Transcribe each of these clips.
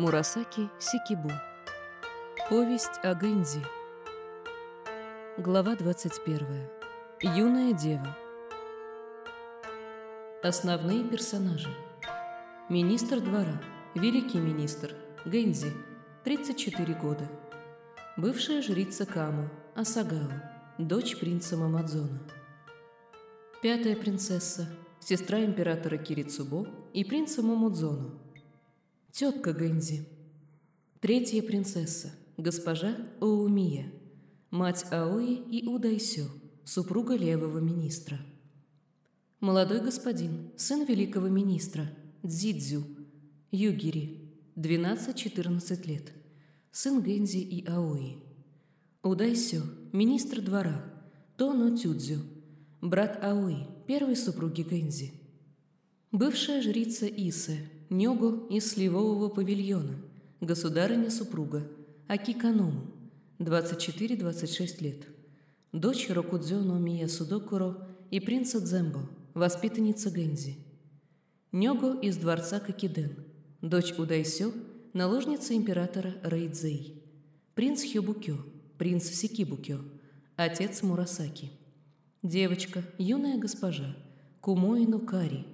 Мурасаки Сикибу. Повесть о Гэнзи. Глава 21. Юная дева. Основные персонажи. Министр двора. Великий министр. Гэнзи. 34 года. Бывшая жрица Каму. Асагао. Дочь принца Мамадзона. Пятая принцесса. Сестра императора Кирицубо и принца Момудзону. Тетка Гэнзи. Третья принцесса, госпожа Оумия, мать Аои и Удайсё, супруга левого министра. Молодой господин, сын великого министра, Дзидзю, Югири, 12-14 лет, сын Гэнзи и Аои. Удайсё, министр двора, Тоно Тюдзю, брат Аои, первой супруги Гэнзи. Бывшая жрица Исе, Нёгу из Сливового павильона, государыня-супруга, Акиканому, 24-26 лет, дочь Рокудзёно Мия Судокуро и принца Дзембо, воспитанница Гэнзи. Нёгу из дворца Кокиден, дочь Удайсё, наложница императора Рейдзей, принц Хёбукё, принц Сикибукё, отец Мурасаки. Девочка, юная госпожа, Кумоино Кари,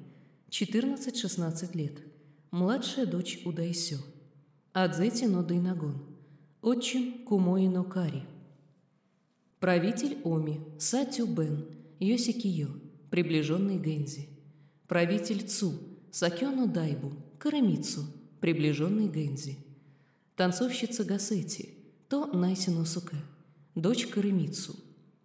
14-16 лет, младшая дочь Удайсё, Адзети но Дайнагон, отчим Кумои но Кари. Правитель Оми, Сатю Бен, Йосикиё, приближенный Гэнзи. Правитель Цу, Сакёно Дайбу, Карамицу, приближенный Гэнзи. Танцовщица Гасети, То Найсино Суке, дочь Карамицу.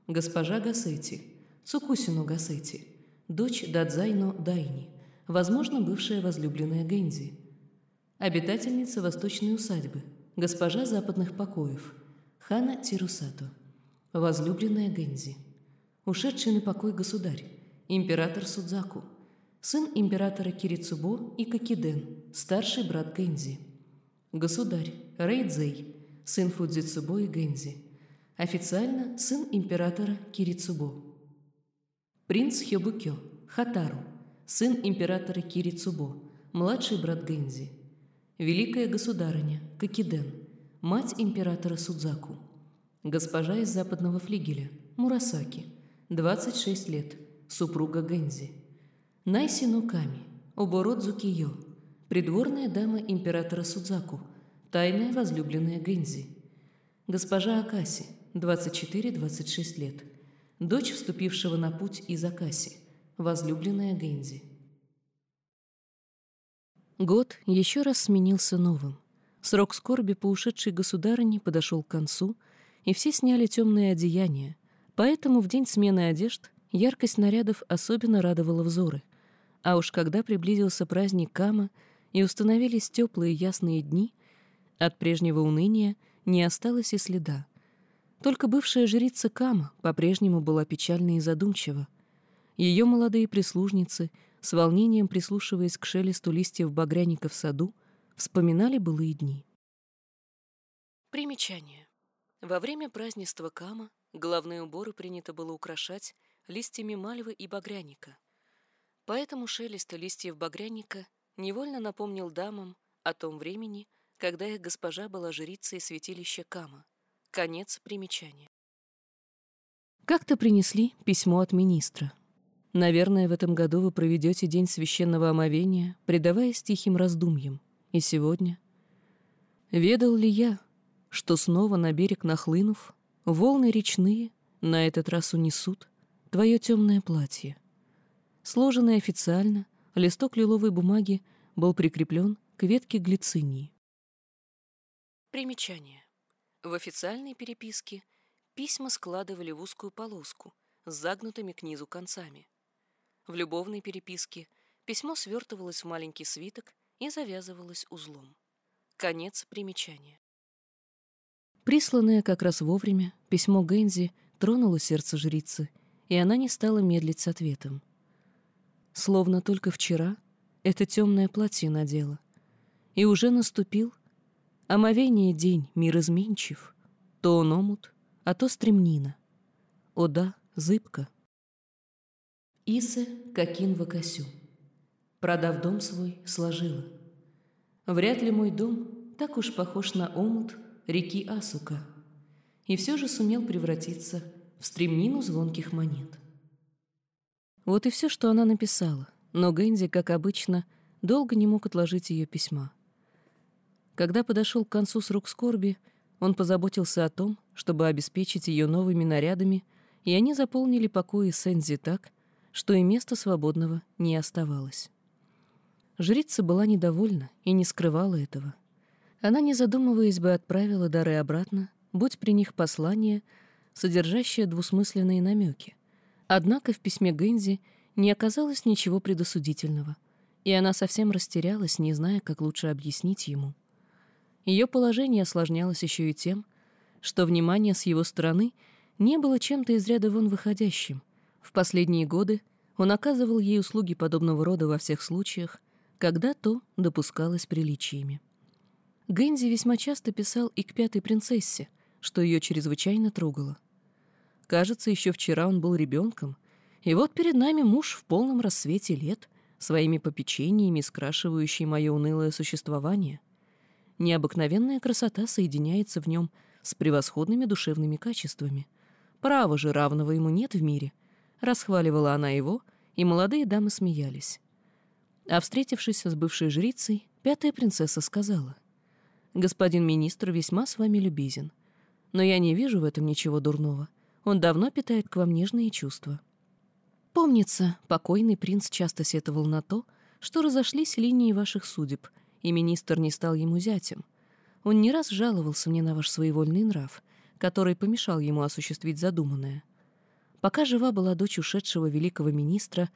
Госпожа Гасети, Цукусино Гасети, дочь Дадзайно Дайни – возможно, бывшая возлюбленная Гэнзи. Обитательница восточной усадьбы, госпожа западных покоев, Хана Тирусато. Возлюбленная Гэнзи. Ушедший на покой государь, император Судзаку, сын императора Кирицубо и Кокиден, старший брат Гэнзи. Государь Рейдзей, сын Фудзицубо и Гэнзи. Официально сын императора Кирицубо. Принц Хёбукё, Хатару, сын императора Кирицубо, младший брат Гэнзи. Великая государыня Кокиден, мать императора Судзаку. Госпожа из западного флигеля Мурасаки, 26 лет, супруга Гэнзи. Найси Нуками, Оборот Киё, придворная дама императора Судзаку, тайная возлюбленная Гэнзи. Госпожа Акаси, 24-26 лет, дочь вступившего на путь из Акаси, возлюбленная Гэнзи. Год еще раз сменился новым. Срок скорби по ушедшей государыне подошел к концу, и все сняли темные одеяния, поэтому в день смены одежд яркость нарядов особенно радовала взоры. А уж когда приблизился праздник Кама и установились теплые ясные дни, от прежнего уныния не осталось и следа. Только бывшая жрица Кама по-прежнему была печальна и задумчива, ее молодые прислужницы, с волнением прислушиваясь к шелесту листьев багряника в саду, вспоминали былые дни. Примечание. Во время празднества Кама головные уборы принято было украшать листьями мальвы и багряника. Поэтому шелест листьев багряника невольно напомнил дамам о том времени, когда их госпожа была жрицей святилища Кама. Конец примечания. Как-то принесли письмо от министра. Наверное, в этом году вы проведете день священного омовения, предаваясь тихим раздумьям. И сегодня... Ведал ли я, что снова на берег нахлынув, волны речные на этот раз унесут твое темное платье? Сложенный официально, листок лиловой бумаги был прикреплен к ветке глицинии. Примечание. В официальной переписке письма складывали в узкую полоску с загнутыми к низу концами. В любовной переписке письмо свертывалось в маленький свиток и завязывалось узлом. Конец примечания. Присланное как раз вовремя, письмо Гэнзи тронуло сердце жрицы, и она не стала медлить с ответом. Словно только вчера это темное платье надела, и уже наступил омовение день, мир изменчив, то он омут, а то стремнина. О да, зыбка — Исе Какин Вакасю. Продав дом свой, сложила. Вряд ли мой дом так уж похож на омут реки Асука, и все же сумел превратиться в стремнину звонких монет. Вот и все, что она написала, но Гэнди, как обычно, долго не мог отложить ее письма. Когда подошел к концу срок скорби, он позаботился о том, чтобы обеспечить ее новыми нарядами, и они заполнили покои Сензи так, что и места свободного не оставалось. Жрица была недовольна и не скрывала этого. Она, не задумываясь бы, отправила дары обратно, будь при них послание, содержащее двусмысленные намеки. Однако в письме Гэнзи не оказалось ничего предосудительного, и она совсем растерялась, не зная, как лучше объяснить ему. Ее положение осложнялось еще и тем, что внимание с его стороны не было чем-то из ряда вон выходящим. В последние годы он оказывал ей услуги подобного рода во всех случаях, когда то допускалось приличиями. Гэнзи весьма часто писал и к пятой принцессе, что ее чрезвычайно трогало. Кажется, еще вчера он был ребенком, и вот перед нами муж в полном рассвете лет, своими попечениями скрашивающий мое унылое существование. Необыкновенная красота соединяется в нем с превосходными душевными качествами. Право же равного ему нет в мире. Расхваливала она его, и молодые дамы смеялись. А встретившись с бывшей жрицей, пятая принцесса сказала — Господин министр весьма с вами любезен. Но я не вижу в этом ничего дурного. Он давно питает к вам нежные чувства. Помнится, покойный принц часто сетовал на то, что разошлись линии ваших судеб, и министр не стал ему зятем. Он не раз жаловался мне на ваш своевольный нрав, который помешал ему осуществить задуманное. Пока жива была дочь ушедшего великого министра,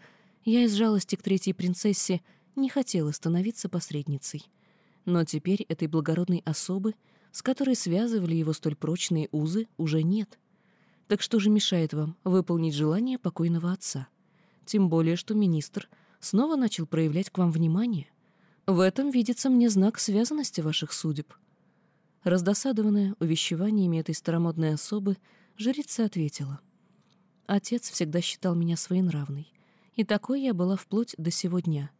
я из жалости к третьей принцессе не хотела становиться посредницей. Но теперь этой благородной особы, с которой связывали его столь прочные узы, уже нет. Так что же мешает вам выполнить желание покойного отца? Тем более, что министр снова начал проявлять к вам внимание. В этом видится мне знак связанности ваших судеб. Раздосадованная увещеваниями этой старомодной особы, жрица ответила. Отец всегда считал меня своенравной, и такой я была вплоть до сего дня.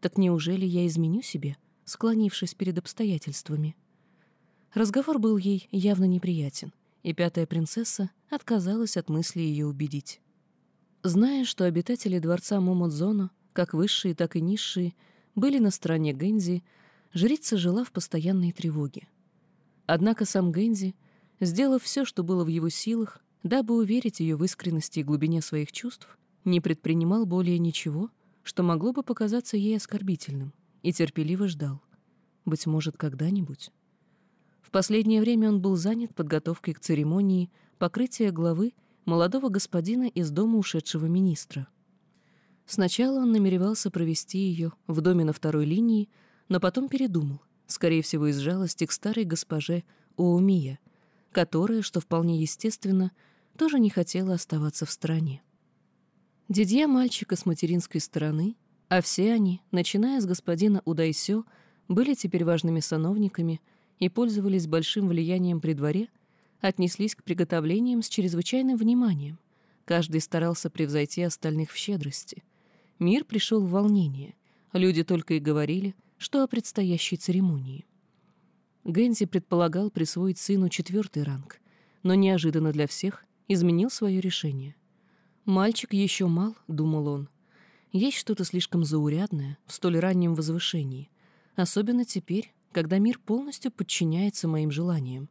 Так неужели я изменю себе — склонившись перед обстоятельствами. Разговор был ей явно неприятен, и пятая принцесса отказалась от мысли ее убедить. Зная, что обитатели дворца Момодзона, как высшие, так и низшие, были на стороне Гэнзи, жрица жила в постоянной тревоге. Однако сам Гэнзи, сделав все, что было в его силах, дабы уверить ее в искренности и глубине своих чувств, не предпринимал более ничего, что могло бы показаться ей оскорбительным и терпеливо ждал. Быть может, когда-нибудь. В последнее время он был занят подготовкой к церемонии покрытия главы молодого господина из дома ушедшего министра. Сначала он намеревался провести ее в доме на второй линии, но потом передумал, скорее всего, из жалости к старой госпоже Оумия, которая, что вполне естественно, тоже не хотела оставаться в стране. Дидья мальчика с материнской стороны — а все они, начиная с господина Удайсё, были теперь важными сановниками и пользовались большим влиянием при дворе, отнеслись к приготовлениям с чрезвычайным вниманием. Каждый старался превзойти остальных в щедрости. Мир пришел в волнение. Люди только и говорили, что о предстоящей церемонии. Гэнзи предполагал присвоить сыну четвертый ранг, но неожиданно для всех изменил свое решение. «Мальчик еще мал», — думал он, — есть что-то слишком заурядное в столь раннем возвышении, особенно теперь, когда мир полностью подчиняется моим желаниям.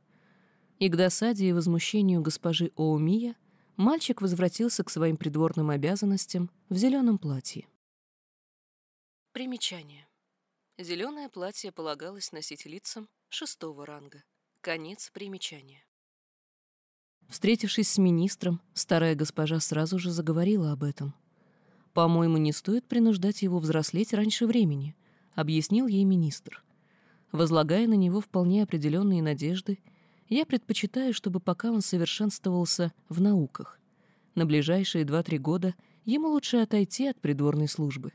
И к досаде и возмущению госпожи Оумия мальчик возвратился к своим придворным обязанностям в зеленом платье. Примечание. Зеленое платье полагалось носить лицам шестого ранга. Конец примечания. Встретившись с министром, старая госпожа сразу же заговорила об этом — «По-моему, не стоит принуждать его взрослеть раньше времени», — объяснил ей министр. Возлагая на него вполне определенные надежды, я предпочитаю, чтобы пока он совершенствовался в науках. На ближайшие два-три года ему лучше отойти от придворной службы.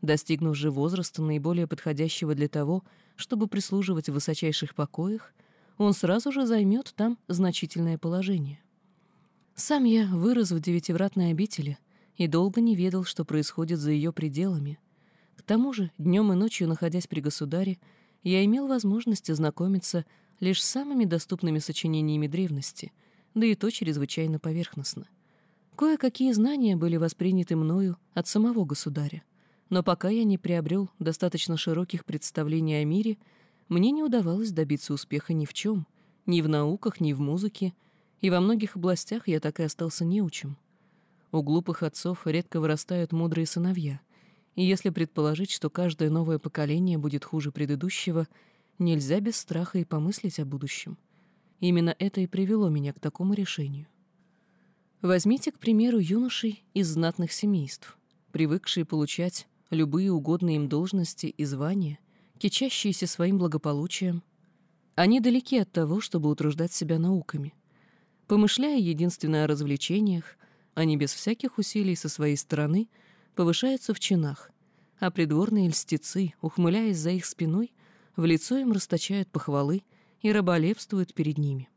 Достигнув же возраста, наиболее подходящего для того, чтобы прислуживать в высочайших покоях, он сразу же займет там значительное положение. Сам я вырос в девятивратной обители — и долго не ведал, что происходит за ее пределами. К тому же, днем и ночью, находясь при государе, я имел возможность ознакомиться лишь с самыми доступными сочинениями древности, да и то чрезвычайно поверхностно. Кое-какие знания были восприняты мною от самого государя, но пока я не приобрел достаточно широких представлений о мире, мне не удавалось добиться успеха ни в чем, ни в науках, ни в музыке, и во многих областях я так и остался неучим. У глупых отцов редко вырастают мудрые сыновья, и если предположить, что каждое новое поколение будет хуже предыдущего, нельзя без страха и помыслить о будущем. Именно это и привело меня к такому решению. Возьмите, к примеру, юношей из знатных семейств, привыкшие получать любые угодные им должности и звания, кичащиеся своим благополучием. Они далеки от того, чтобы утруждать себя науками. Помышляя единственно о развлечениях, они без всяких усилий со своей стороны — повышаются в чинах, а придворные льстецы, ухмыляясь за их спиной, в лицо им расточают похвалы и раболепствуют перед ними.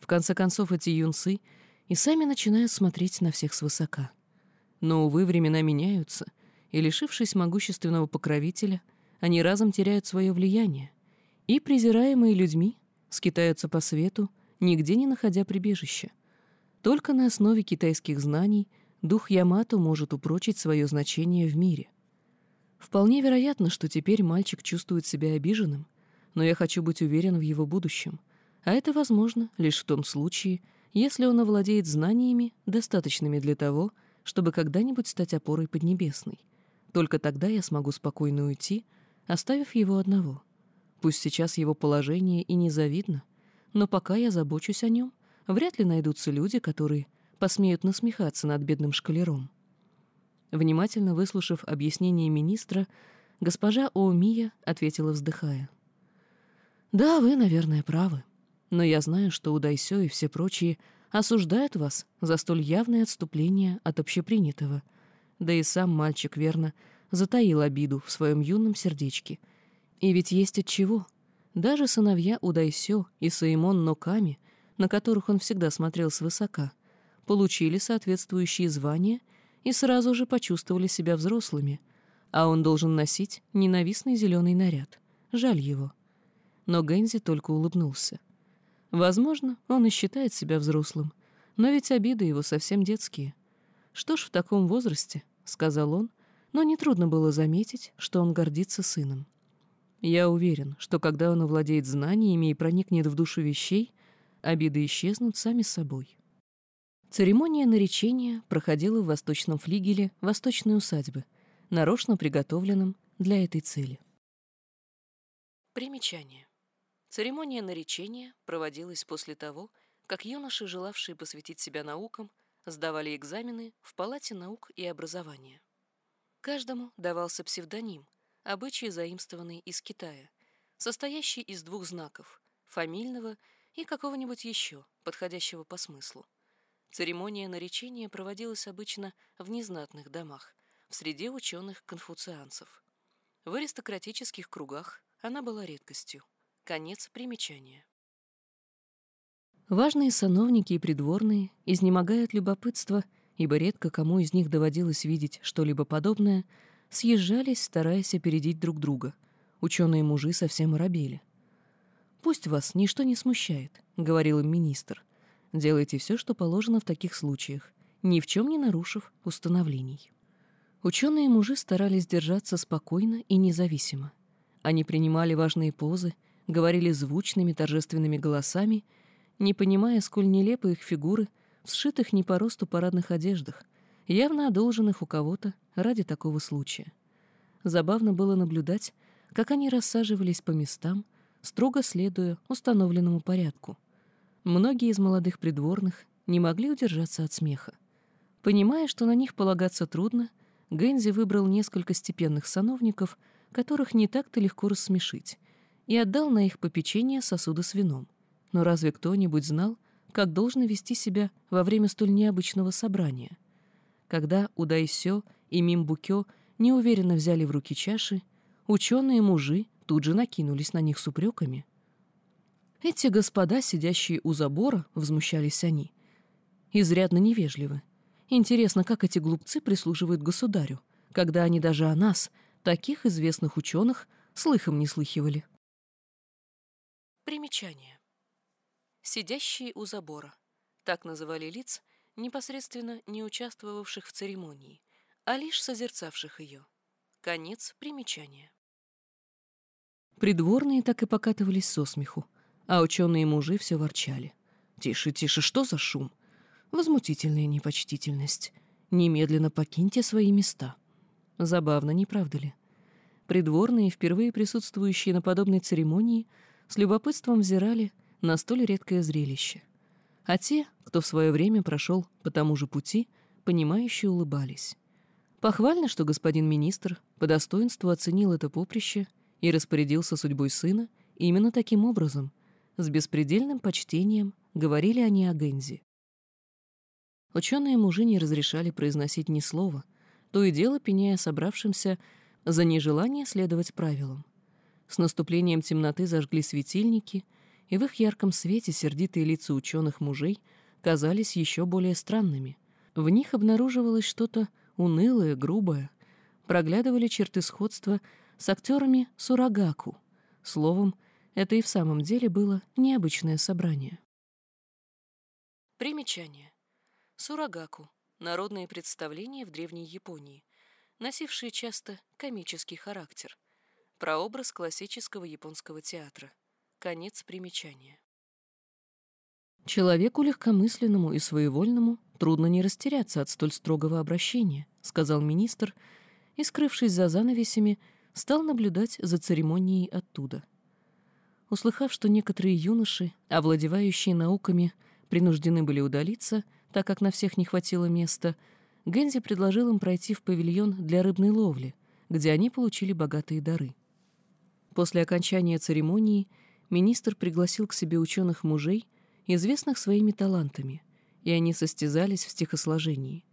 В конце концов, эти юнцы и сами начинают смотреть на всех свысока. Но, увы, времена меняются, и, лишившись могущественного покровителя, они разом теряют свое влияние, и, презираемые людьми, скитаются по свету, нигде не находя прибежища. Только на основе китайских знаний — дух Ямато может упрочить свое значение в мире. Вполне вероятно, что теперь мальчик чувствует себя обиженным, но я хочу быть уверен в его будущем, а это возможно лишь в том случае, если он овладеет знаниями, достаточными для того, чтобы когда-нибудь стать опорой Поднебесной. Только тогда я смогу спокойно уйти, оставив его одного. Пусть сейчас его положение и незавидно, но пока я забочусь о нем, вряд ли найдутся люди, которые посмеют насмехаться над бедным шкалером. Внимательно выслушав объяснение министра, госпожа Оумия ответила, вздыхая. «Да, вы, наверное, правы. Но я знаю, что Удайсё и все прочие осуждают вас за столь явное отступление от общепринятого. Да и сам мальчик, верно, затаил обиду в своем юном сердечке. И ведь есть от чего. Даже сыновья Удайсё и Саимон Ноками, на которых он всегда смотрел свысока — получили соответствующие звания и сразу же почувствовали себя взрослыми, а он должен носить ненавистный зеленый наряд. Жаль его. Но Гэнзи только улыбнулся. Возможно, он и считает себя взрослым, но ведь обиды его совсем детские. Что ж, в таком возрасте, — сказал он, но нетрудно было заметить, что он гордится сыном. Я уверен, что когда он овладеет знаниями и проникнет в душу вещей, обиды исчезнут сами собой. Церемония наречения проходила в восточном флигеле восточной усадьбы, нарочно приготовленном для этой цели. Примечание. Церемония наречения проводилась после того, как юноши, желавшие посвятить себя наукам, сдавали экзамены в Палате наук и образования. Каждому давался псевдоним, обычай заимствованный из Китая, состоящий из двух знаков — фамильного и какого-нибудь еще, подходящего по смыслу. Церемония наречения проводилась обычно в незнатных домах, в среде ученых-конфуцианцев. В аристократических кругах она была редкостью. Конец примечания. Важные сановники и придворные изнемогают любопытства, ибо редко кому из них доводилось видеть что-либо подобное, съезжались, стараясь опередить друг друга. Ученые-мужи совсем оробели. «Пусть вас ничто не смущает», — говорил им министр. Делайте все, что положено в таких случаях, ни в чем не нарушив установлений. Ученые мужи старались держаться спокойно и независимо. Они принимали важные позы, говорили звучными торжественными голосами, не понимая, сколь нелепы их фигуры сшитых не по росту парадных одеждах, явно одолженных у кого-то ради такого случая. Забавно было наблюдать, как они рассаживались по местам, строго следуя установленному порядку — Многие из молодых придворных не могли удержаться от смеха. Понимая, что на них полагаться трудно, Гэнзи выбрал несколько степенных сановников, которых не так-то легко рассмешить, и отдал на их попечение сосуды с вином. Но разве кто-нибудь знал, как должно вести себя во время столь необычного собрания? Когда Удайсё и Мимбукё неуверенно взяли в руки чаши, ученые-мужи тут же накинулись на них с упреками — эти господа, сидящие у забора, возмущались они, изрядно невежливы. Интересно, как эти глупцы прислуживают государю, когда они даже о нас, таких известных ученых, слыхом не слыхивали. Примечание. Сидящие у забора. Так называли лиц, непосредственно не участвовавших в церемонии, а лишь созерцавших ее. Конец примечания. Придворные так и покатывались со смеху, а ученые мужи все ворчали. «Тише, тише, что за шум? Возмутительная непочтительность. Немедленно покиньте свои места». Забавно, не правда ли? Придворные, впервые присутствующие на подобной церемонии, с любопытством взирали на столь редкое зрелище. А те, кто в свое время прошел по тому же пути, понимающе улыбались. Похвально, что господин министр по достоинству оценил это поприще и распорядился судьбой сына именно таким образом, с беспредельным почтением говорили они о Гензи. Ученые мужи не разрешали произносить ни слова, то и дело пеняя собравшимся за нежелание следовать правилам. С наступлением темноты зажгли светильники, и в их ярком свете сердитые лица ученых мужей казались еще более странными. В них обнаруживалось что-то унылое, грубое. Проглядывали черты сходства с актерами Сурагаку. Словом, это и в самом деле было необычное собрание. Примечание. Сурагаку — народные представления в Древней Японии — носившие часто комический характер. Прообраз классического японского театра. Конец примечания. «Человеку легкомысленному и своевольному трудно не растеряться от столь строгого обращения», — сказал министр, и, скрывшись за занавесями, стал наблюдать за церемонией оттуда. Услыхав, что некоторые юноши, овладевающие науками, принуждены были удалиться, так как на всех не хватило места, — Гензи предложил им пройти в павильон для рыбной ловли, где они получили богатые дары. После окончания церемонии министр пригласил к себе ученых мужей, известных своими талантами, и они состязались в стихосложении.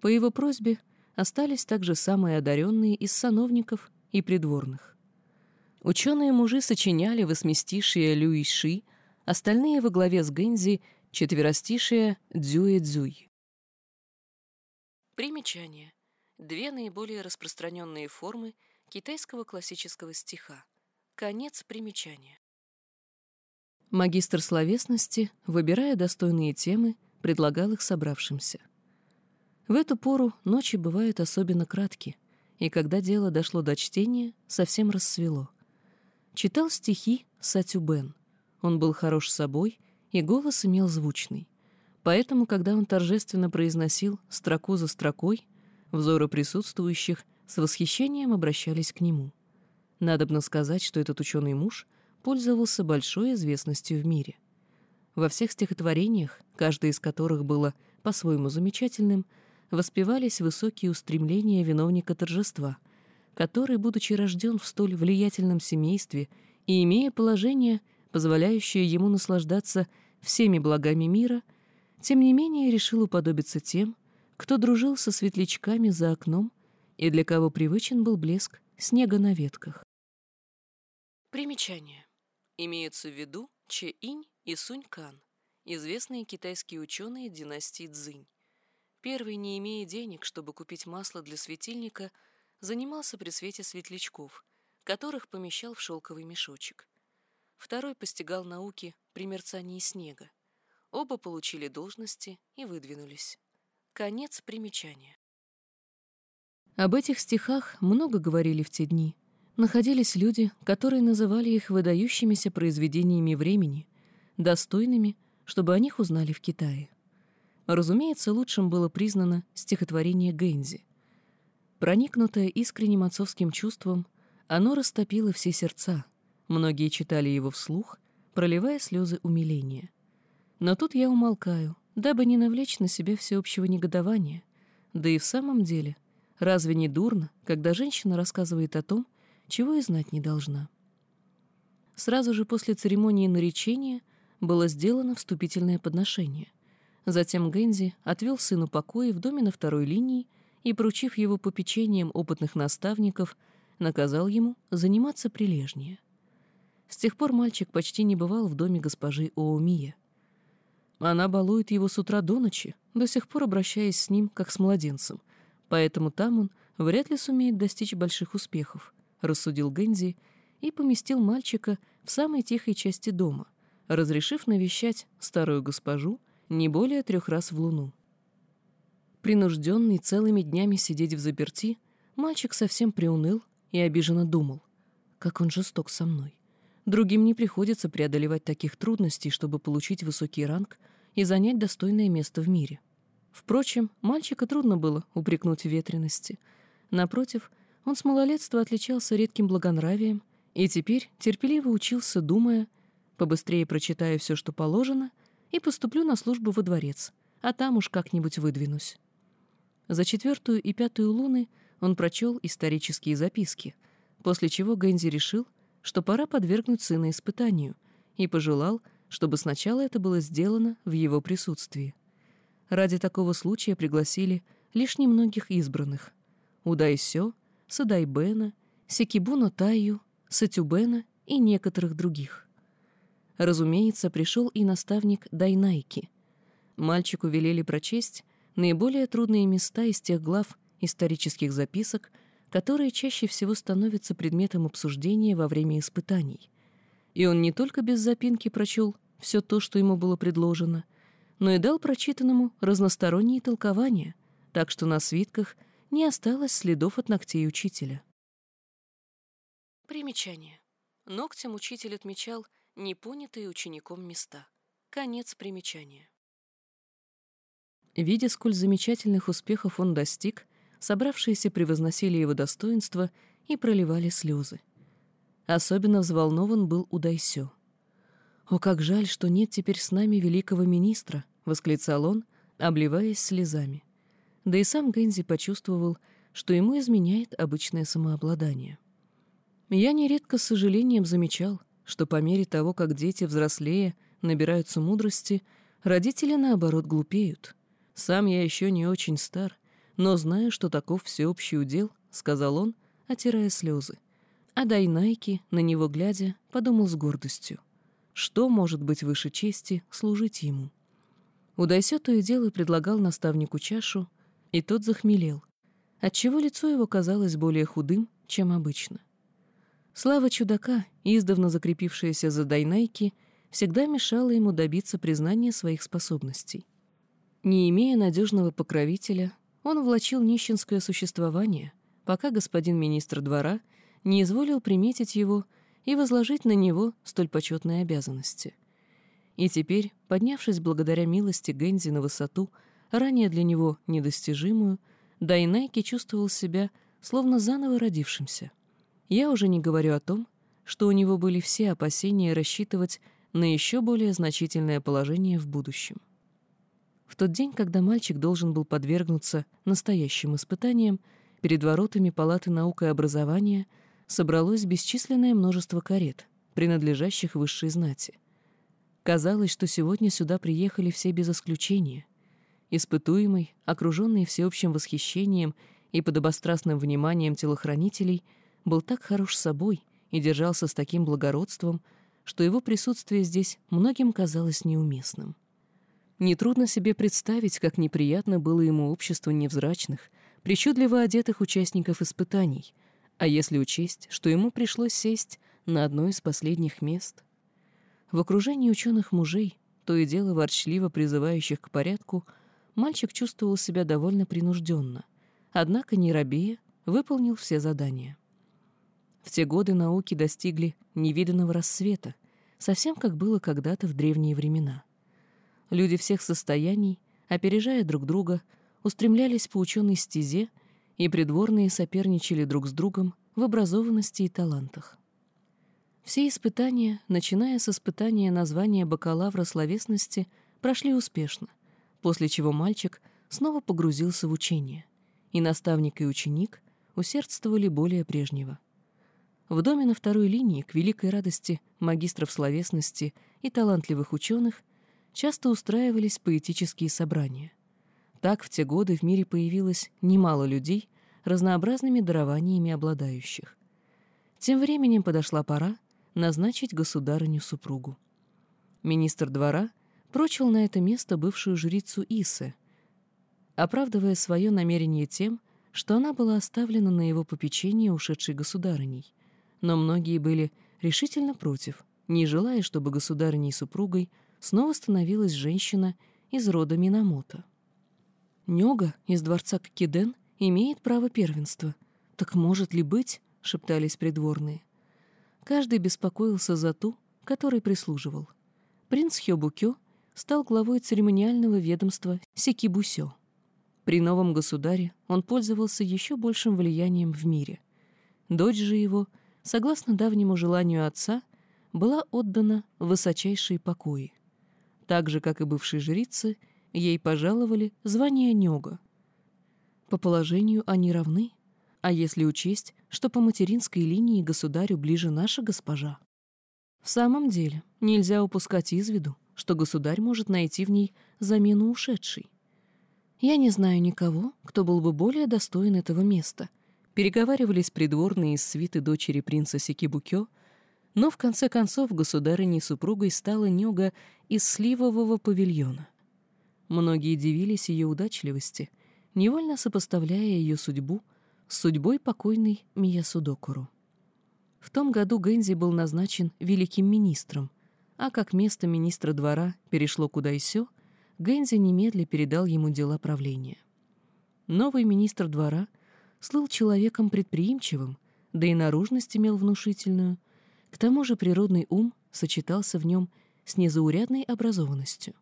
По его просьбе остались также самые одаренные из сановников и придворных. Ученые мужи сочиняли восьмистишие Люиши, остальные во главе с Гэнзи четверостишие Дзюэ-Дзюй. Примечание. Две наиболее распространенные формы китайского классического стиха. Конец примечания. Магистр словесности, выбирая достойные темы, предлагал их собравшимся. В эту пору ночи бывают особенно кратки, и когда дело дошло до чтения, совсем рассвело. Читал стихи Сатюбен. Он был хорош собой, и голос имел звучный. Поэтому, когда он торжественно произносил строку за строкой, взоры присутствующих с восхищением обращались к нему. Надобно сказать, что этот ученый муж пользовался большой известностью в мире. Во всех стихотворениях, каждое из которых было по-своему замечательным, воспевались высокие устремления виновника торжества, который, будучи рожден в столь влиятельном семействе и имея положение, позволяющее ему наслаждаться всеми благами мира, — тем не менее решил уподобиться тем, кто дружил со светлячками за окном и для кого привычен был блеск снега на ветках. Примечание. Имеются в виду Че-Инь и Сунь-Кан, известные китайские ученые династии Цзинь. Первый, не имея денег, чтобы купить масло для светильника, занимался при свете светлячков, которых помещал в шелковый мешочек. Второй постигал науки при мерцании снега. Оба получили должности и выдвинулись. Конец примечания. Об этих стихах много говорили в те дни. Находились люди, которые называли их выдающимися произведениями времени, достойными, чтобы о них узнали в Китае. Разумеется, лучшим было признано стихотворение Гэнзи. Проникнутое искренним отцовским чувством, оно растопило все сердца. Многие читали его вслух, проливая слезы умиления — но тут я умолкаю, дабы не навлечь на себя всеобщего негодования. Да и в самом деле, разве не дурно, когда женщина рассказывает о том, чего и знать не должна? Сразу же после церемонии наречения было сделано вступительное подношение. Затем Гэнзи отвел сыну покои в доме на второй линии и, поручив его попечением опытных наставников, наказал ему заниматься прилежнее. С тех пор мальчик почти не бывал в доме госпожи Оумия. Она балует его с утра до ночи, до сих пор обращаясь с ним, как с младенцем. Поэтому там он вряд ли сумеет достичь больших успехов, — рассудил Гэнзи, и поместил мальчика в самой тихой части дома, разрешив навещать старую госпожу не более трех раз в луну. Принужденный целыми днями сидеть в заперти, мальчик совсем приуныл и обиженно думал, как он жесток со мной. Другим не приходится преодолевать таких трудностей, чтобы получить высокий ранг и занять достойное место в мире. Впрочем, мальчика трудно было упрекнуть в ветренности. Напротив, он с малолетства отличался редким благонравием и теперь терпеливо учился, думая, побыстрее прочитаю все, что положено, и поступлю на службу во дворец, а там уж как-нибудь выдвинусь. За четвертую и пятую луны он прочел исторические записки, после чего Гэнзи решил, что пора подвергнуть сына испытанию, и пожелал, чтобы сначала это было сделано в его присутствии. Ради такого случая пригласили лишь немногих избранных — Удайсё, Садайбена, Секибуно Тайю, Сатюбена и некоторых других. Разумеется, пришел и наставник Дайнайки. Мальчику велели прочесть наиболее трудные места из тех глав исторических записок, которые чаще всего становятся предметом обсуждения во время испытаний. И он не только без запинки прочел все то, что ему было предложено, но и дал прочитанному разносторонние толкования, так что на свитках не осталось следов от ногтей учителя. Примечание. Ногтем учитель отмечал непонятые учеником места. Конец примечания. Видя, сколь замечательных успехов он достиг, собравшиеся превозносили его достоинство и проливали слезы. Особенно взволнован был Удайсё. «О, как жаль, что нет теперь с нами великого министра!» — восклицал он, обливаясь слезами. Да и сам Гэнзи почувствовал, что ему изменяет обычное самообладание. Я нередко с сожалением замечал, что по мере того, как дети, взрослее, набираются мудрости, родители, наоборот, глупеют. Сам я еще не очень стар, но знаю, что таков всеобщий удел, — сказал он, отирая слезы. А Дайнайки, на него глядя, подумал с гордостью. Что может быть выше чести служить ему? Удайсё то и дело предлагал наставнику чашу, и тот захмелел, отчего лицо его казалось более худым, чем обычно. Слава чудака, издавна закрепившаяся за Дайнайки, всегда мешала ему добиться признания своих способностей. Не имея надежного покровителя, он влачил нищенское существование, пока господин министр двора не изволил приметить его и возложить на него столь почетные обязанности. И теперь, поднявшись благодаря милости Гэнзи на высоту, ранее для него недостижимую, Дайнайки чувствовал себя словно заново родившимся. Я уже не говорю о том, что у него были все опасения рассчитывать на еще более значительное положение в будущем. В тот день, когда мальчик должен был подвергнуться настоящим испытаниям, перед воротами Палаты наук и образования собралось бесчисленное множество карет, принадлежащих высшей знати. Казалось, что сегодня сюда приехали все без исключения. Испытуемый, окруженный всеобщим восхищением и подобострастным вниманием телохранителей, был так хорош собой и держался с таким благородством, что его присутствие здесь многим казалось неуместным. Нетрудно себе представить, как неприятно было ему общество невзрачных, причудливо одетых участников испытаний, а если учесть, что ему пришлось сесть на одно из последних мест. В окружении ученых мужей, то и дело ворчливо призывающих к порядку, мальчик чувствовал себя довольно принужденно, однако, не робея, выполнил все задания. В те годы науки достигли невиданного рассвета, совсем как было когда-то в древние времена — Люди всех состояний, опережая друг друга, устремлялись по ученой стезе, и придворные соперничали друг с другом в образованности и талантах. Все испытания, начиная с испытания названия бакалавра словесности, прошли успешно, после чего мальчик снова погрузился в учение, и наставник и ученик усердствовали более прежнего. В доме на второй линии, к великой радости магистров словесности и талантливых ученых, часто устраивались поэтические собрания. Так в те годы в мире появилось немало людей, разнообразными дарованиями обладающих. Тем временем подошла пора назначить государыню-супругу. Министр двора прочил на это место бывшую жрицу Исы, оправдывая свое намерение тем, что она была оставлена на его попечение ушедшей государыней. но многие были решительно против, не желая, чтобы государыней супругой снова становилась женщина из рода Минамото. Нёга из дворца Кокиден имеет право первенства. Так может ли быть, шептались придворные. Каждый беспокоился за ту, которой прислуживал. Принц Хёбукё стал главой церемониального ведомства Секибусё. При новом государе он пользовался еще большим влиянием в мире. Дочь же его, согласно давнему желанию отца, была отдана в высочайшие покои. Так же, как и бывшие жрицы, ей пожаловали звание Нёга. По положению они равны, а если учесть, что по материнской линии государю ближе наша госпожа. В самом деле, нельзя упускать из виду, что государь может найти в ней замену ушедшей. Я не знаю никого, кто был бы более достоин этого места. Переговаривались придворные из свиты дочери принца Сикибукё, но в конце концов государыней супругой стала Нёга из сливового павильона. Многие дивились ее удачливости, невольно сопоставляя ее судьбу с судьбой покойной Миясудокуру. В том году Гэнзи был назначен великим министром, а как место министра двора перешло куда и сё, Гэнзи немедля передал ему дела правления. Новый министр двора слыл человеком предприимчивым, да и наружность имел внушительную, к тому же природный ум сочетался в нем с незаурядной образованностью.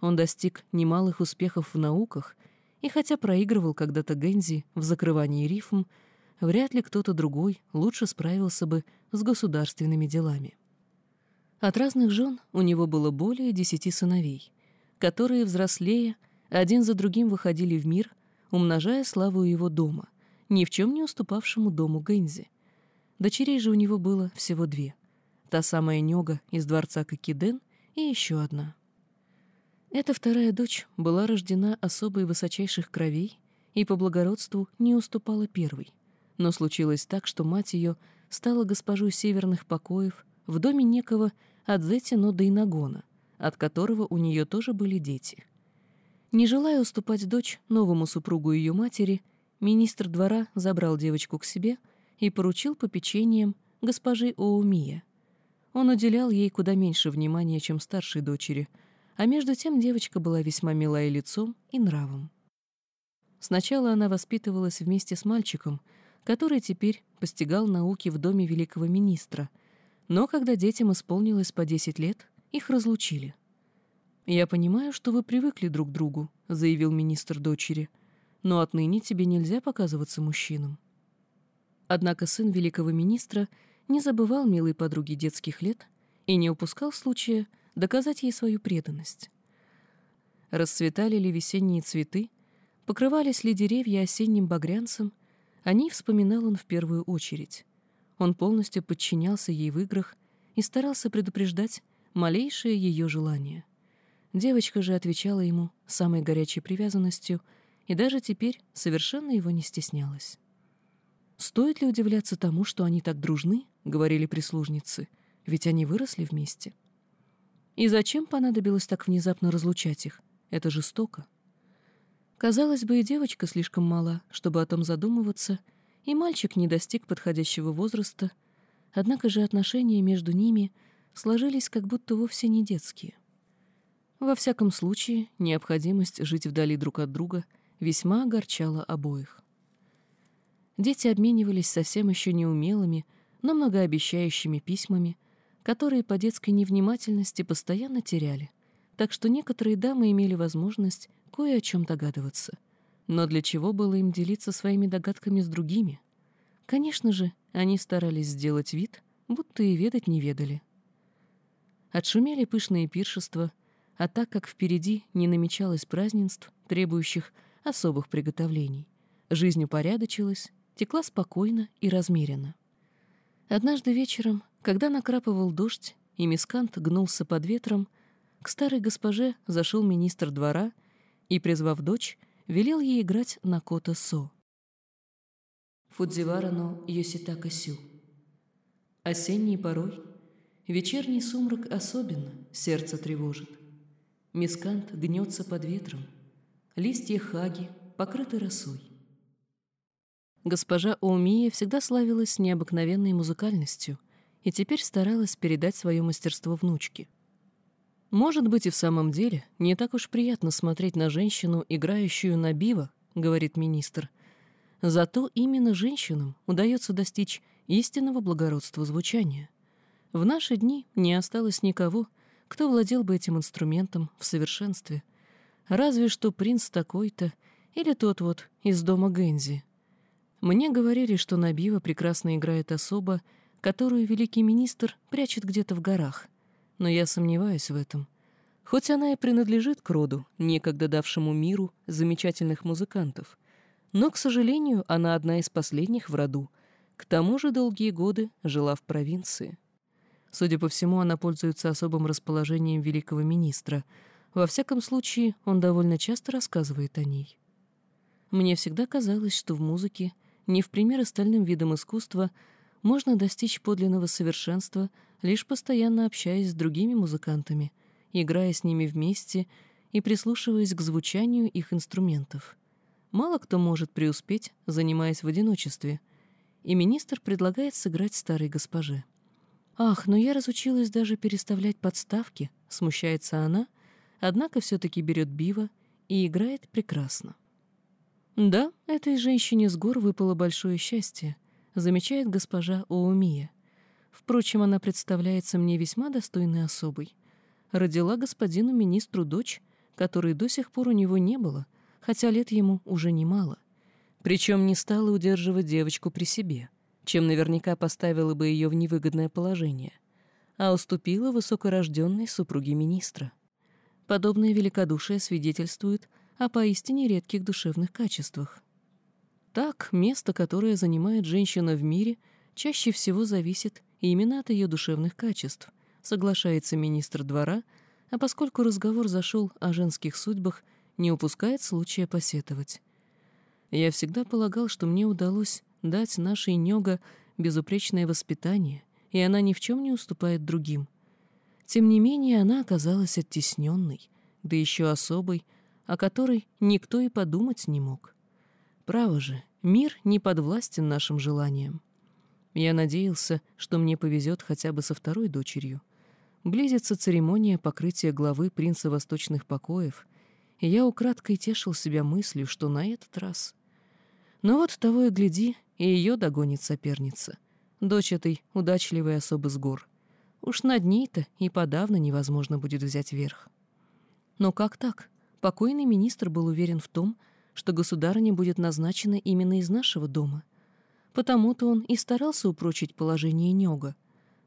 Он достиг немалых успехов в науках, и хотя проигрывал когда-то Гэнзи в закрывании рифм, вряд ли кто-то другой лучше справился бы с государственными делами. От разных жен у него было более десяти сыновей, которые, взрослея, один за другим выходили в мир, умножая славу его дома, ни в чем не уступавшему дому Гэнзи. Дочерей же у него было всего две. Та самая Нёга из дворца Кокиден и еще одна. Эта вторая дочь была рождена особой высочайших кровей и по благородству не уступала первой. Но случилось так, что мать ее стала госпожой северных покоев в доме некого Адзетино Дайнагона, от которого у нее тоже были дети. Не желая уступать дочь новому супругу ее матери, министр двора забрал девочку к себе и поручил попечением госпожи Оумия. Он уделял ей куда меньше внимания, чем старшей дочери — а между тем девочка была весьма милая лицом и нравом. Сначала она воспитывалась вместе с мальчиком, который теперь постигал науки в доме великого министра, но когда детям исполнилось по 10 лет, их разлучили. «Я понимаю, что вы привыкли друг к другу», — заявил министр дочери, «но отныне тебе нельзя показываться мужчинам». Однако сын великого министра не забывал милой подруги детских лет и не упускал случая доказать ей свою преданность. Расцветали ли весенние цветы, покрывались ли деревья осенним багрянцем, о ней вспоминал он в первую очередь. Он полностью подчинялся ей в играх и старался предупреждать малейшее ее желание. Девочка же отвечала ему самой горячей привязанностью и даже теперь совершенно его не стеснялась. «Стоит ли удивляться тому, что они так дружны?» — говорили прислужницы, — «ведь они выросли вместе». И зачем понадобилось так внезапно разлучать их? Это жестоко. Казалось бы, и девочка слишком мала, чтобы о том задумываться, и мальчик не достиг подходящего возраста, однако же отношения между ними сложились как будто вовсе не детские. Во всяком случае, необходимость жить вдали друг от друга весьма огорчала обоих. Дети обменивались совсем еще неумелыми, но многообещающими письмами — которые по детской невнимательности постоянно теряли, так что некоторые дамы имели возможность кое о чем догадываться. Но для чего было им делиться своими догадками с другими? Конечно же, они старались сделать вид, будто и ведать не ведали. Отшумели пышные пиршества, а так как впереди не намечалось празднеств, требующих особых приготовлений, жизнь упорядочилась, текла спокойно и размеренно. Однажды вечером когда накрапывал дождь и мискант гнулся под ветром, к старой госпоже зашел министр двора и, призвав дочь, велел ей играть на кота-со. Фудзиварано Йоситака Сю. Осенний порой, вечерний сумрак особенно сердце тревожит. Мискант гнется под ветром, листья хаги покрыты росой. Госпожа Оумия всегда славилась необыкновенной музыкальностью и теперь старалась передать свое мастерство внучке. «Может быть, и в самом деле не так уж приятно смотреть на женщину, играющую на биво», — говорит министр. «Зато именно женщинам удается достичь истинного благородства звучания. В наши дни не осталось никого, кто владел бы этим инструментом в совершенстве. Разве что принц такой-то или тот вот из дома Гензи. Мне говорили, что на биво прекрасно играет особа, которую великий министр прячет где-то в горах. Но я сомневаюсь в этом. Хоть она и принадлежит к роду, некогда давшему миру замечательных музыкантов. Но, к сожалению, она одна из последних в роду. К тому же долгие годы жила в провинции. Судя по всему, она пользуется особым расположением великого министра. Во всяком случае, он довольно часто рассказывает о ней. Мне всегда казалось, что в музыке — не в пример остальным видам искусства, можно достичь подлинного совершенства, лишь постоянно общаясь с другими музыкантами, играя с ними вместе и прислушиваясь к звучанию их инструментов. Мало кто может преуспеть, занимаясь в одиночестве, и министр предлагает сыграть старой госпоже. «Ах, но я разучилась даже переставлять подставки», — смущается она, однако все-таки берет биво и играет прекрасно. «Да, этой женщине с гор выпало большое счастье», — замечает госпожа Оумия. «Впрочем, она представляется мне весьма достойной особой. Родила господину министру дочь, которой до сих пор у него не было, хотя лет ему уже немало. Причем не стала удерживать девочку при себе, чем наверняка поставила бы ее в невыгодное положение, а уступила высокорожденной супруге министра. Подобное великодушие свидетельствует о поистине редких душевных качествах. Так, место, которое занимает женщина в мире, чаще всего зависит именно от ее душевных качеств, соглашается министр двора, а поскольку разговор зашел о женских судьбах, не упускает случая посетовать. Я всегда полагал, что мне удалось дать нашей Нёга безупречное воспитание, и она ни в чем не уступает другим. Тем не менее, она оказалась оттесненной, да еще особой, о которой никто и подумать не мог. Право же, мир не подвластен нашим желаниям. Я надеялся, что мне повезет хотя бы со второй дочерью. Близится церемония покрытия главы принца восточных покоев, и я украдкой тешил себя мыслью, что на этот раз... Но вот того и гляди, и ее догонит соперница, дочь этой удачливой особы с гор. Уж над ней-то и подавно невозможно будет взять верх. Но как так? Покойный министр был уверен в том, что государыня будет назначена именно из нашего дома. Потому-то он и старался упрочить положение Нега.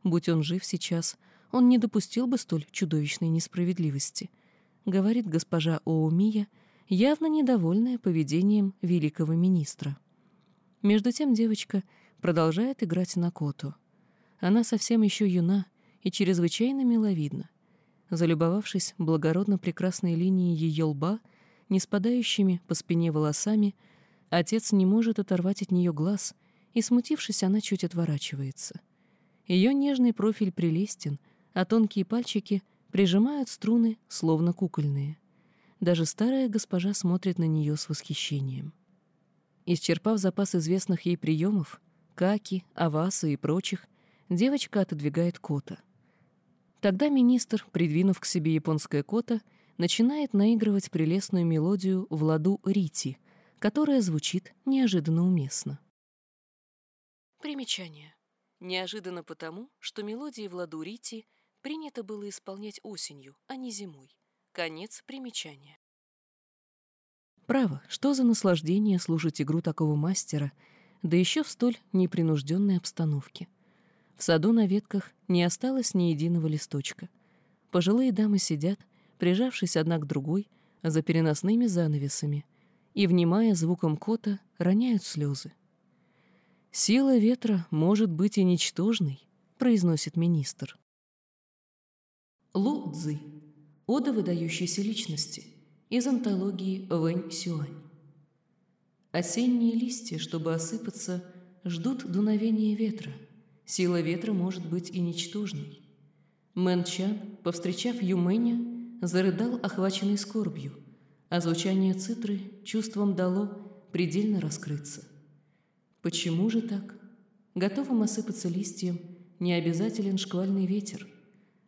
Будь он жив сейчас, он не допустил бы столь чудовищной несправедливости, говорит госпожа Оумия, явно недовольная поведением великого министра. Между тем девочка продолжает играть на коту. Она совсем еще юна и чрезвычайно миловидна залюбовавшись благородно прекрасной линией ее лба, не спадающими по спине волосами, отец не может оторвать от нее глаз, и, смутившись, она чуть отворачивается. Ее нежный профиль прелестен, а тонкие пальчики прижимают струны, словно кукольные. Даже старая госпожа смотрит на нее с восхищением. Исчерпав запас известных ей приемов, каки, авасы и прочих, девочка отодвигает кота — Тогда министр, придвинув к себе японское кота, начинает наигрывать прелестную мелодию в ладу рити, которая звучит неожиданно уместно. Примечание. Неожиданно потому, что мелодии в ладу рити принято было исполнять осенью, а не зимой. Конец примечания. Право, что за наслаждение слушать игру такого мастера, да еще в столь непринужденной обстановке — в саду на ветках не осталось ни единого листочка. Пожилые дамы сидят, прижавшись одна к другой, за переносными занавесами, и, внимая звуком кота, роняют слезы. «Сила ветра может быть и ничтожной», — произносит министр. Лу Цзы. Ода выдающейся личности. Из антологии Вэнь Сюань. Осенние листья, чтобы осыпаться, ждут дуновения ветра — Сила ветра может быть и ничтожной. Мэн Чан, повстречав Юмэня, зарыдал, охваченный скорбью, а звучание цитры чувством дало предельно раскрыться. Почему же так? Готовым осыпаться листьям не обязателен шквальный ветер,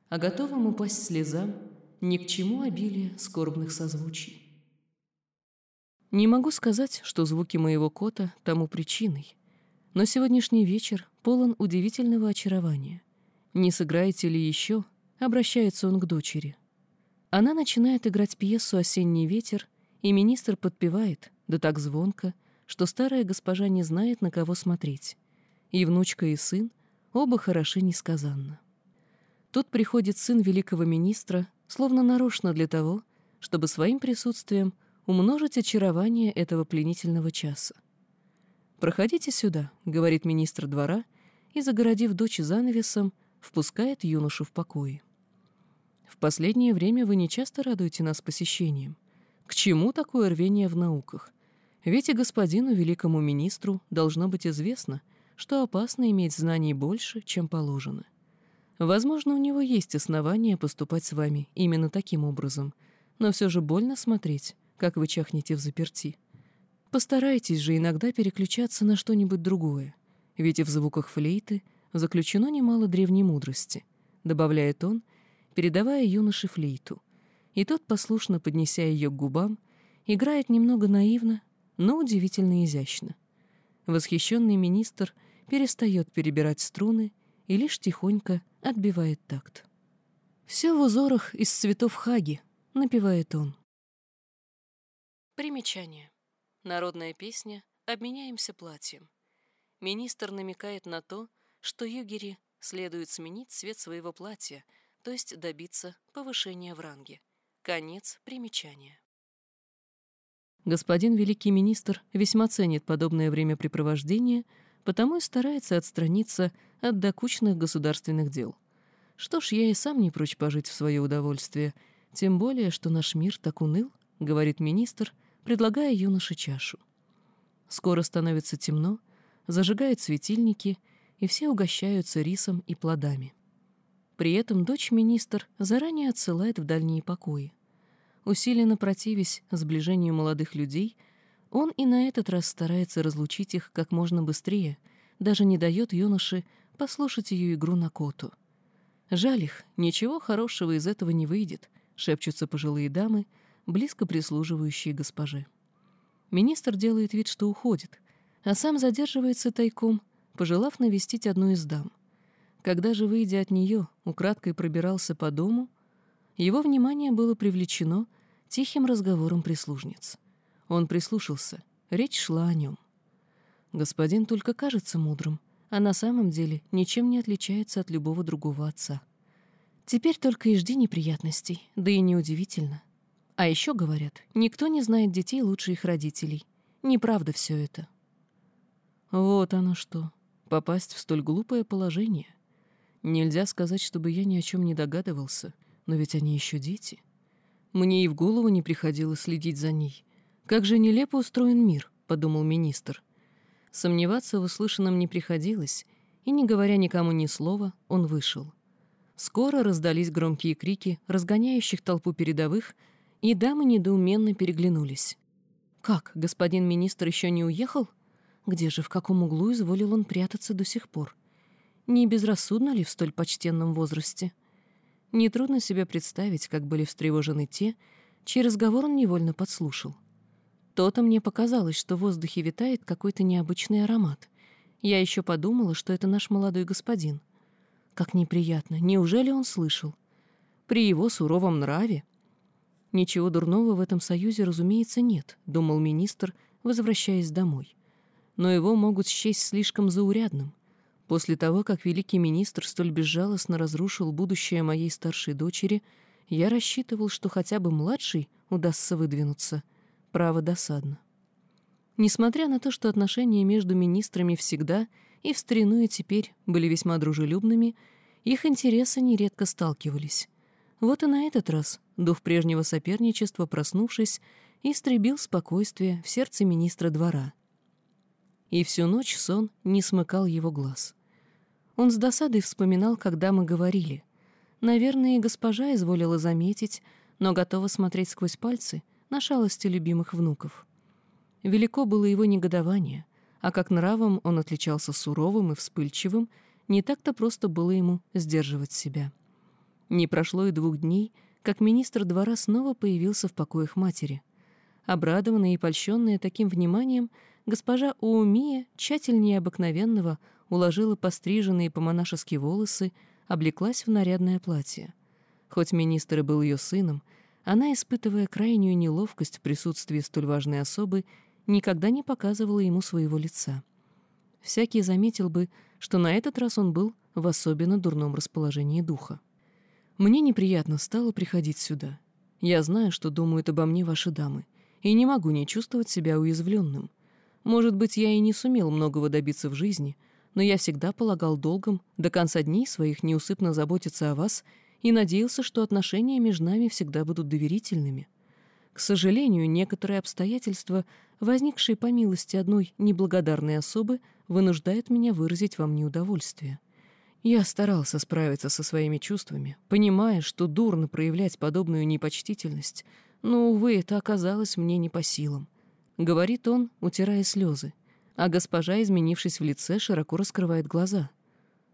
а готовым упасть слезам ни к чему обилие скорбных созвучий. Не могу сказать, что звуки моего кота тому причиной, но сегодняшний вечер полон удивительного очарования. Не сыграете ли еще? Обращается он к дочери. Она начинает играть пьесу «Осенний ветер», и министр подпевает, да так звонко, что старая госпожа не знает, на кого смотреть. И внучка, и сын оба хороши несказанно. Тут приходит сын великого министра, словно нарочно для того, чтобы своим присутствием умножить очарование этого пленительного часа. «Проходите сюда», — говорит министр двора, и, загородив дочь занавесом, впускает юношу в покое. «В последнее время вы не часто радуете нас посещением. К чему такое рвение в науках? Ведь и господину великому министру должно быть известно, что опасно иметь знаний больше, чем положено. Возможно, у него есть основания поступать с вами именно таким образом, но все же больно смотреть, как вы чахнете в заперти. Постарайтесь же иногда переключаться на что-нибудь другое, ведь и в звуках флейты заключено немало древней мудрости, добавляет он, передавая юноше флейту. И тот, послушно поднеся ее к губам, играет немного наивно, но удивительно изящно. Восхищенный министр перестает перебирать струны и лишь тихонько отбивает такт. «Все в узорах из цветов хаги», — напевает он. Примечание. Народная песня «Обменяемся платьем». Министр намекает на то, что югери следует сменить цвет своего платья, то есть добиться повышения в ранге. Конец примечания. Господин великий министр весьма ценит подобное времяпрепровождение, потому и старается отстраниться от докучных государственных дел. Что ж, я и сам не прочь пожить в свое удовольствие, тем более, что наш мир так уныл, — говорит министр, предлагая юноше чашу. Скоро становится темно, зажигают светильники, и все угощаются рисом и плодами. При этом дочь-министр заранее отсылает в дальние покои. Усиленно противясь сближению молодых людей, он и на этот раз старается разлучить их как можно быстрее, даже не дает юноше послушать ее игру на коту. Жаль их, ничего хорошего из этого не выйдет, шепчутся пожилые дамы, близко прислуживающие госпоже. Министр делает вид, что уходит, а сам задерживается тайком, пожелав навестить одну из дам. Когда же, выйдя от нее, украдкой пробирался по дому, его внимание было привлечено тихим разговором прислужниц. Он прислушался, речь шла о нем. Господин только кажется мудрым, а на самом деле ничем не отличается от любого другого отца. Теперь только и жди неприятностей, да и неудивительно. А еще говорят, никто не знает детей лучше их родителей. Неправда все это. Вот оно что. Попасть в столь глупое положение. Нельзя сказать, чтобы я ни о чем не догадывался, но ведь они еще дети. Мне и в голову не приходило следить за ней. Как же нелепо устроен мир, подумал министр. Сомневаться в услышанном не приходилось, и, не говоря никому ни слова, он вышел. Скоро раздались громкие крики разгоняющих толпу передовых, и дамы недоуменно переглянулись. «Как, господин министр еще не уехал? Где же, в каком углу изволил он прятаться до сих пор? Не безрассудно ли в столь почтенном возрасте?» Нетрудно себе представить, как были встревожены те, чей разговор он невольно подслушал. То-то мне показалось, что в воздухе витает какой-то необычный аромат. Я еще подумала, что это наш молодой господин. Как неприятно, неужели он слышал? При его суровом нраве... Ничего дурного в этом союзе, разумеется, нет, думал министр, возвращаясь домой. Но его могут счесть слишком заурядным. После того, как великий министр столь безжалостно разрушил будущее моей старшей дочери, я рассчитывал, что хотя бы младший удастся выдвинуться — Право досадно. Несмотря на то, что отношения между министрами всегда и в старину и теперь были весьма дружелюбными, их интересы нередко сталкивались. Вот и на этот раз дух прежнего соперничества, проснувшись, истребил спокойствие в сердце министра двора. И всю ночь сон не смыкал его глаз. Он с досадой вспоминал, когда мы говорили. Наверное, и госпожа изволила заметить, но готова смотреть сквозь пальцы — на шалости любимых внуков. Велико было его негодование, а как нравом он отличался суровым и вспыльчивым, не так-то просто было ему сдерживать себя. Не прошло и двух дней, как министр двора снова появился в покоях матери. Обрадованная и польщенная таким вниманием, госпожа Уумия тщательнее обыкновенного уложила постриженные по-монашески волосы, облеклась в нарядное платье. Хоть министр и был ее сыном, она, испытывая крайнюю неловкость в присутствии столь важной особы, никогда не показывала ему своего лица. Всякий заметил бы, что на этот раз он был в особенно дурном расположении духа. «Мне неприятно стало приходить сюда. Я знаю, что думают обо мне ваши дамы, и не могу не чувствовать себя уязвленным. Может быть, я и не сумел многого добиться в жизни, но я всегда полагал долгом до конца дней своих неусыпно заботиться о вас и надеялся, что отношения между нами всегда будут доверительными. К сожалению, некоторые обстоятельства, возникшие по милости одной неблагодарной особы, вынуждают меня выразить вам неудовольствие. Я старался справиться со своими чувствами, понимая, что дурно проявлять подобную непочтительность, но, увы, это оказалось мне не по силам. Говорит он, утирая слезы, а госпожа, изменившись в лице, широко раскрывает глаза.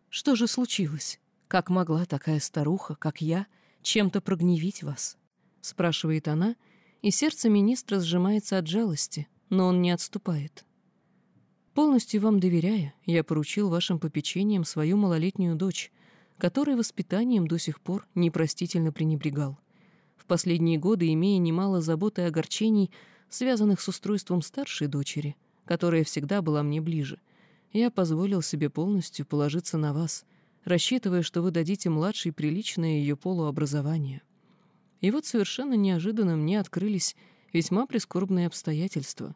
Что же случилось? Как могла такая старуха, как я, чем-то прогневить вас? Спрашивает она, — и сердце министра сжимается от жалости, но он не отступает. Полностью вам доверяя, я поручил вашим попечениям свою малолетнюю дочь, которой воспитанием до сих пор непростительно пренебрегал. В последние годы, имея немало забот и огорчений, связанных с устройством старшей дочери, которая всегда была мне ближе, я позволил себе полностью положиться на вас, рассчитывая, что вы дадите младшей приличное ее полуобразование. И вот совершенно неожиданно мне открылись весьма прискорбные обстоятельства.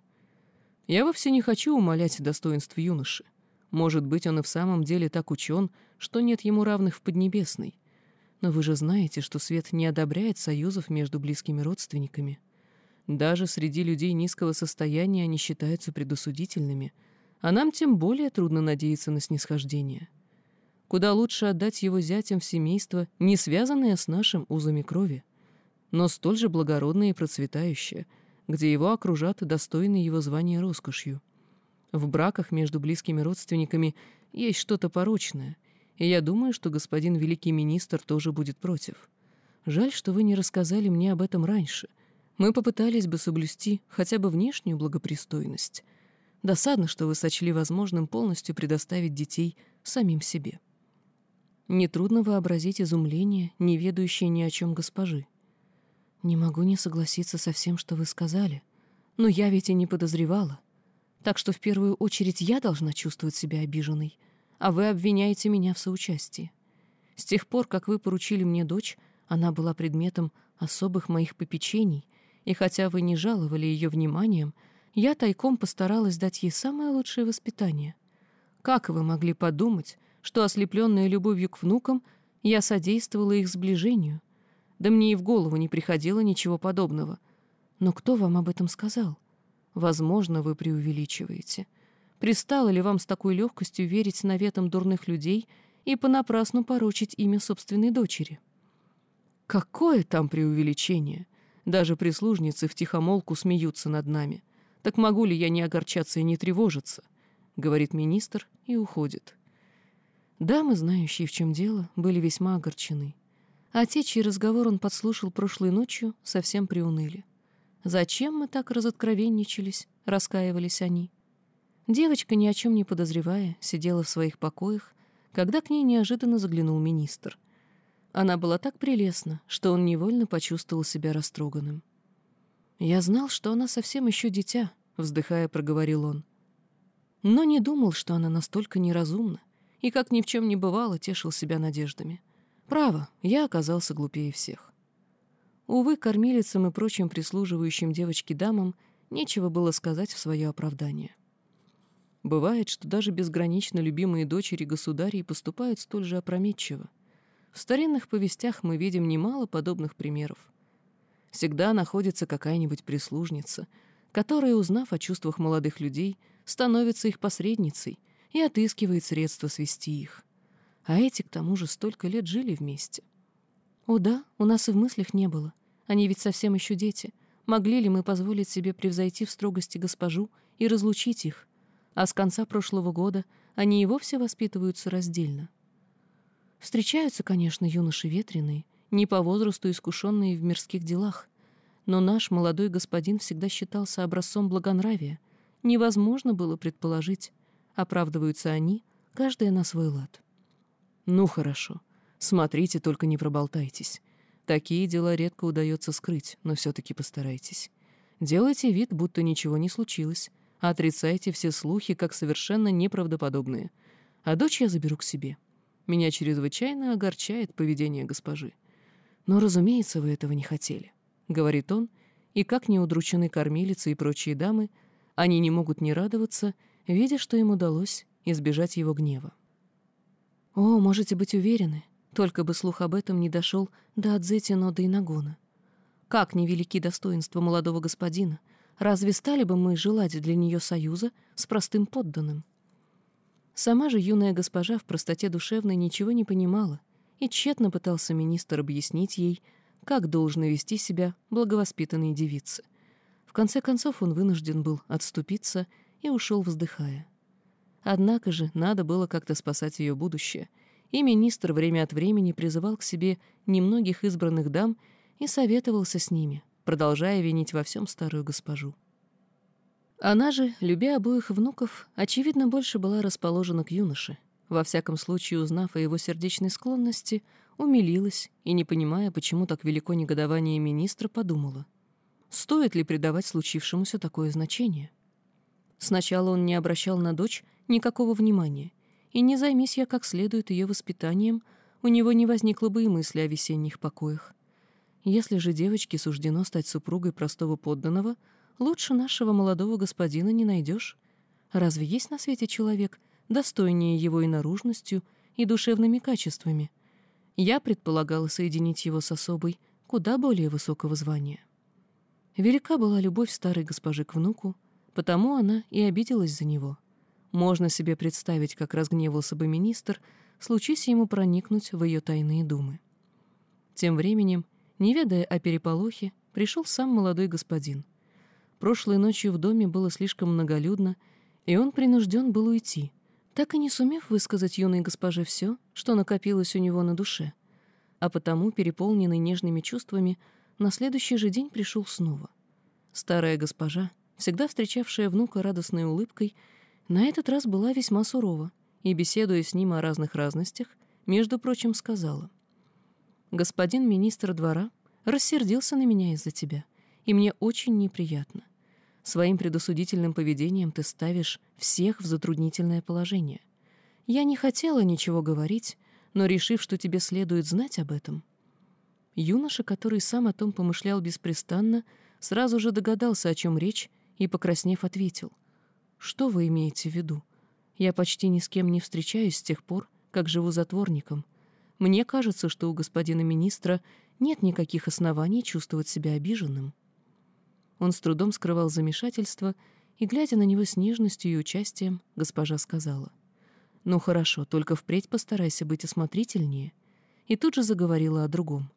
Я вовсе не хочу умалять достоинств юноши. Может быть, он и в самом деле так учен, что нет ему равных в Поднебесной. Но вы же знаете, что свет не одобряет союзов между близкими родственниками. Даже среди людей низкого состояния они считаются предосудительными, а нам тем более трудно надеяться на снисхождение. Куда лучше отдать его зятям в семейство, не связанное с нашим узами крови но столь же благородное и процветающее, где его окружат достойные его звания роскошью. В браках между близкими родственниками есть что-то порочное, и я думаю, что господин великий министр тоже будет против. Жаль, что вы не рассказали мне об этом раньше. Мы попытались бы соблюсти хотя бы внешнюю благопристойность. Досадно, что вы сочли возможным полностью предоставить детей самим себе. Нетрудно вообразить изумление, не ведающее ни о чем госпожи. «Не могу не согласиться со всем, что вы сказали. Но я ведь и не подозревала. Так что в первую очередь я должна чувствовать себя обиженной, а вы обвиняете меня в соучастии. С тех пор, как вы поручили мне дочь, она была предметом особых моих попечений, и хотя вы не жаловали ее вниманием, я тайком постаралась дать ей самое лучшее воспитание. Как вы могли подумать, что, ослепленная любовью к внукам, я содействовала их сближению — да мне и в голову не приходило ничего подобного. Но кто вам об этом сказал? Возможно, вы преувеличиваете. Пристало ли вам с такой легкостью верить наветам дурных людей и понапрасну порочить имя собственной дочери? Какое там преувеличение? Даже прислужницы втихомолку смеются над нами. Так могу ли я не огорчаться и не тревожиться? Говорит министр и уходит. Дамы, знающие, в чем дело, были весьма огорчены. А те, чей разговор он подслушал прошлой ночью, совсем приуныли. «Зачем мы так разоткровенничались?» — раскаивались они. Девочка, ни о чем не подозревая, сидела в своих покоях, когда к ней неожиданно заглянул министр. Она была так прелестна, что он невольно почувствовал себя растроганным. «Я знал, что она совсем еще дитя», — вздыхая, проговорил он. Но не думал, что она настолько неразумна, и, как ни в чем не бывало, тешил себя надеждами — Право, я оказался глупее всех. Увы, кормилицам и прочим прислуживающим девочке дамам нечего было сказать в свое оправдание. Бывает, что даже безгранично любимые дочери государей поступают столь же опрометчиво. В старинных повестях мы видим немало подобных примеров. Всегда находится какая-нибудь прислужница, которая, узнав о чувствах молодых людей, становится их посредницей и отыскивает средства свести их. А эти, к тому же, столько лет жили вместе. О да, у нас и в мыслях не было. Они ведь совсем еще дети. Могли ли мы позволить себе превзойти в строгости госпожу и разлучить их? а с конца прошлого года они и вовсе воспитываются раздельно. Встречаются, конечно, юноши ветреные, не по возрасту искушенные в мирских делах, но наш молодой господин всегда считался образцом благонравия. Невозможно было предположить, оправдываются они, каждая на свой лад. Ну хорошо, смотрите, только не проболтайтесь. Такие дела редко удается скрыть, но все-таки постарайтесь. Делайте вид, будто ничего не случилось, отрицайте все слухи, как совершенно неправдоподобные. А дочь я заберу к себе. Меня чрезвычайно огорчает поведение госпожи. Но, разумеется, вы этого не хотели, — говорит он, и как неудручены кормилицы и прочие дамы, они не могут не радоваться, видя, что им удалось избежать его гнева. О, можете быть уверены, только бы слух об этом не дошел до Адзети Нода и Нагона. Как невелики достоинства молодого господина, разве стали бы мы желать для нее союза с простым подданным? Сама же юная госпожа в простоте душевной ничего не понимала, и тщетно пытался министр объяснить ей, как должны вести себя благовоспитанные девицы. В конце концов он вынужден был отступиться и ушел, вздыхая. Однако же надо было как-то спасать ее будущее, и министр время от времени призывал к себе немногих избранных дам и советовался с ними, продолжая винить во всем старую госпожу. Она же, любя обоих внуков, очевидно, больше была расположена к юноше. Во всяком случае, узнав о его сердечной склонности, умилилась и, не понимая, почему так велико негодование министра, подумала, стоит ли придавать случившемуся такое значение. Сначала он не обращал на дочь никакого внимания, и не займись я как следует ее воспитанием, у него не возникло бы и мысли о весенних покоях. Если же девочке суждено стать супругой простого подданного, лучше нашего молодого господина не найдешь. Разве есть на свете человек, достойнее его и наружностью, и душевными качествами? Я предполагала соединить его с особой, куда более высокого звания. Велика была любовь старой госпожи к внуку, потому она и обиделась за него. Можно себе представить, как разгневался бы министр, случись ему проникнуть в ее тайные думы. Тем временем, не ведая о переполохе, пришел сам молодой господин. Прошлой ночью в доме было слишком многолюдно, и он принужден был уйти, так и не сумев высказать юной госпоже все, что накопилось у него на душе. А потому, переполненный нежными чувствами, на следующий же день пришел снова. Старая госпожа, всегда встречавшая внука радостной улыбкой, на этот раз была весьма сурова и, беседуя с ним о разных разностях, между прочим, сказала. «Господин министр двора рассердился на меня из-за тебя, и мне очень неприятно. Своим предосудительным поведением ты ставишь всех в затруднительное положение. Я не хотела ничего говорить, но, решив, что тебе следует знать об этом...» Юноша, который сам о том помышлял беспрестанно, сразу же догадался, о чем речь, и, покраснев, ответил — что вы имеете в виду? Я почти ни с кем не встречаюсь с тех пор, как живу затворником. Мне кажется, что у господина министра нет никаких оснований чувствовать себя обиженным. Он с трудом скрывал замешательство, и, глядя на него с нежностью и участием, госпожа сказала, «Ну хорошо, только впредь постарайся быть осмотрительнее», и тут же заговорила о другом.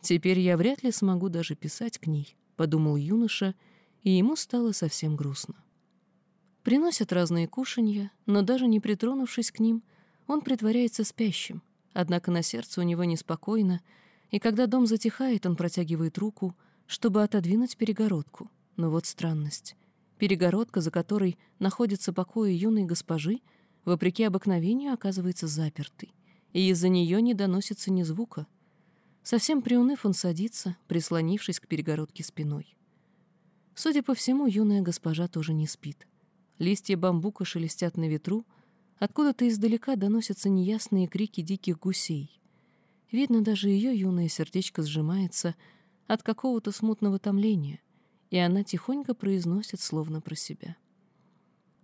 «Теперь я вряд ли смогу даже писать к ней», — подумал юноша, и ему стало совсем грустно. Приносят разные кушанья, но даже не притронувшись к ним, он притворяется спящим, однако на сердце у него неспокойно, и когда дом затихает, он протягивает руку, чтобы отодвинуть перегородку. Но вот странность. Перегородка, за которой находится покои юной госпожи, вопреки обыкновению оказывается запертой, и из-за нее не доносится ни звука. Совсем приуныв, он садится, прислонившись к перегородке спиной. Судя по всему, юная госпожа тоже не спит. Листья бамбука шелестят на ветру, откуда-то издалека доносятся неясные крики диких гусей. Видно, даже ее юное сердечко сжимается от какого-то смутного томления, и она тихонько произносит, словно про себя.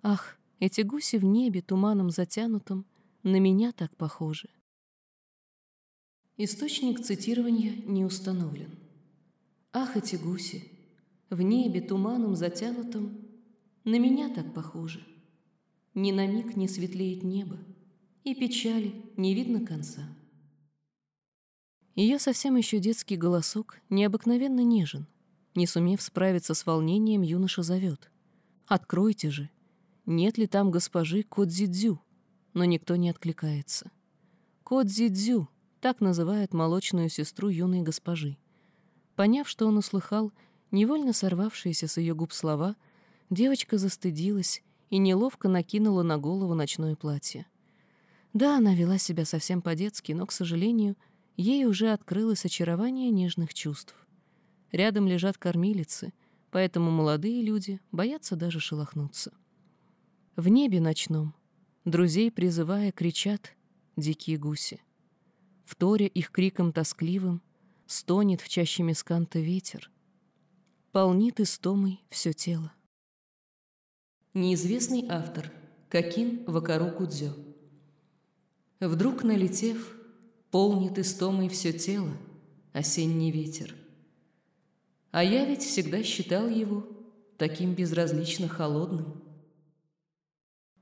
«Ах, эти гуси в небе, туманом затянутым, на меня так похожи». Источник цитирования не установлен. «Ах, эти гуси! В небе, туманом затянутым, на меня так похоже. Ни на миг не светлеет небо, и печали не видно конца. Ее совсем еще детский голосок необыкновенно нежен. Не сумев справиться с волнением, юноша зовет. «Откройте же! нет ли там госпожи Кодзидзю, но никто не откликается. Кодзидзю — так называют молочную сестру юной госпожи. Поняв, что он услыхал, невольно сорвавшиеся с ее губ слова, девочка застыдилась и неловко накинула на голову ночное платье. Да, она вела себя совсем по-детски, но, к сожалению, ей уже открылось очарование нежных чувств. Рядом лежат кормилицы, поэтому молодые люди боятся даже шелохнуться. В небе ночном, друзей призывая, кричат дикие гуси. В торе их криком тоскливым стонет в чаще мисканта ветер. Полнит истомой все тело. Неизвестный автор Какин Вакару Кудзё Вдруг налетев, полнит истомой все тело осенний ветер. А я ведь всегда считал его таким безразлично холодным.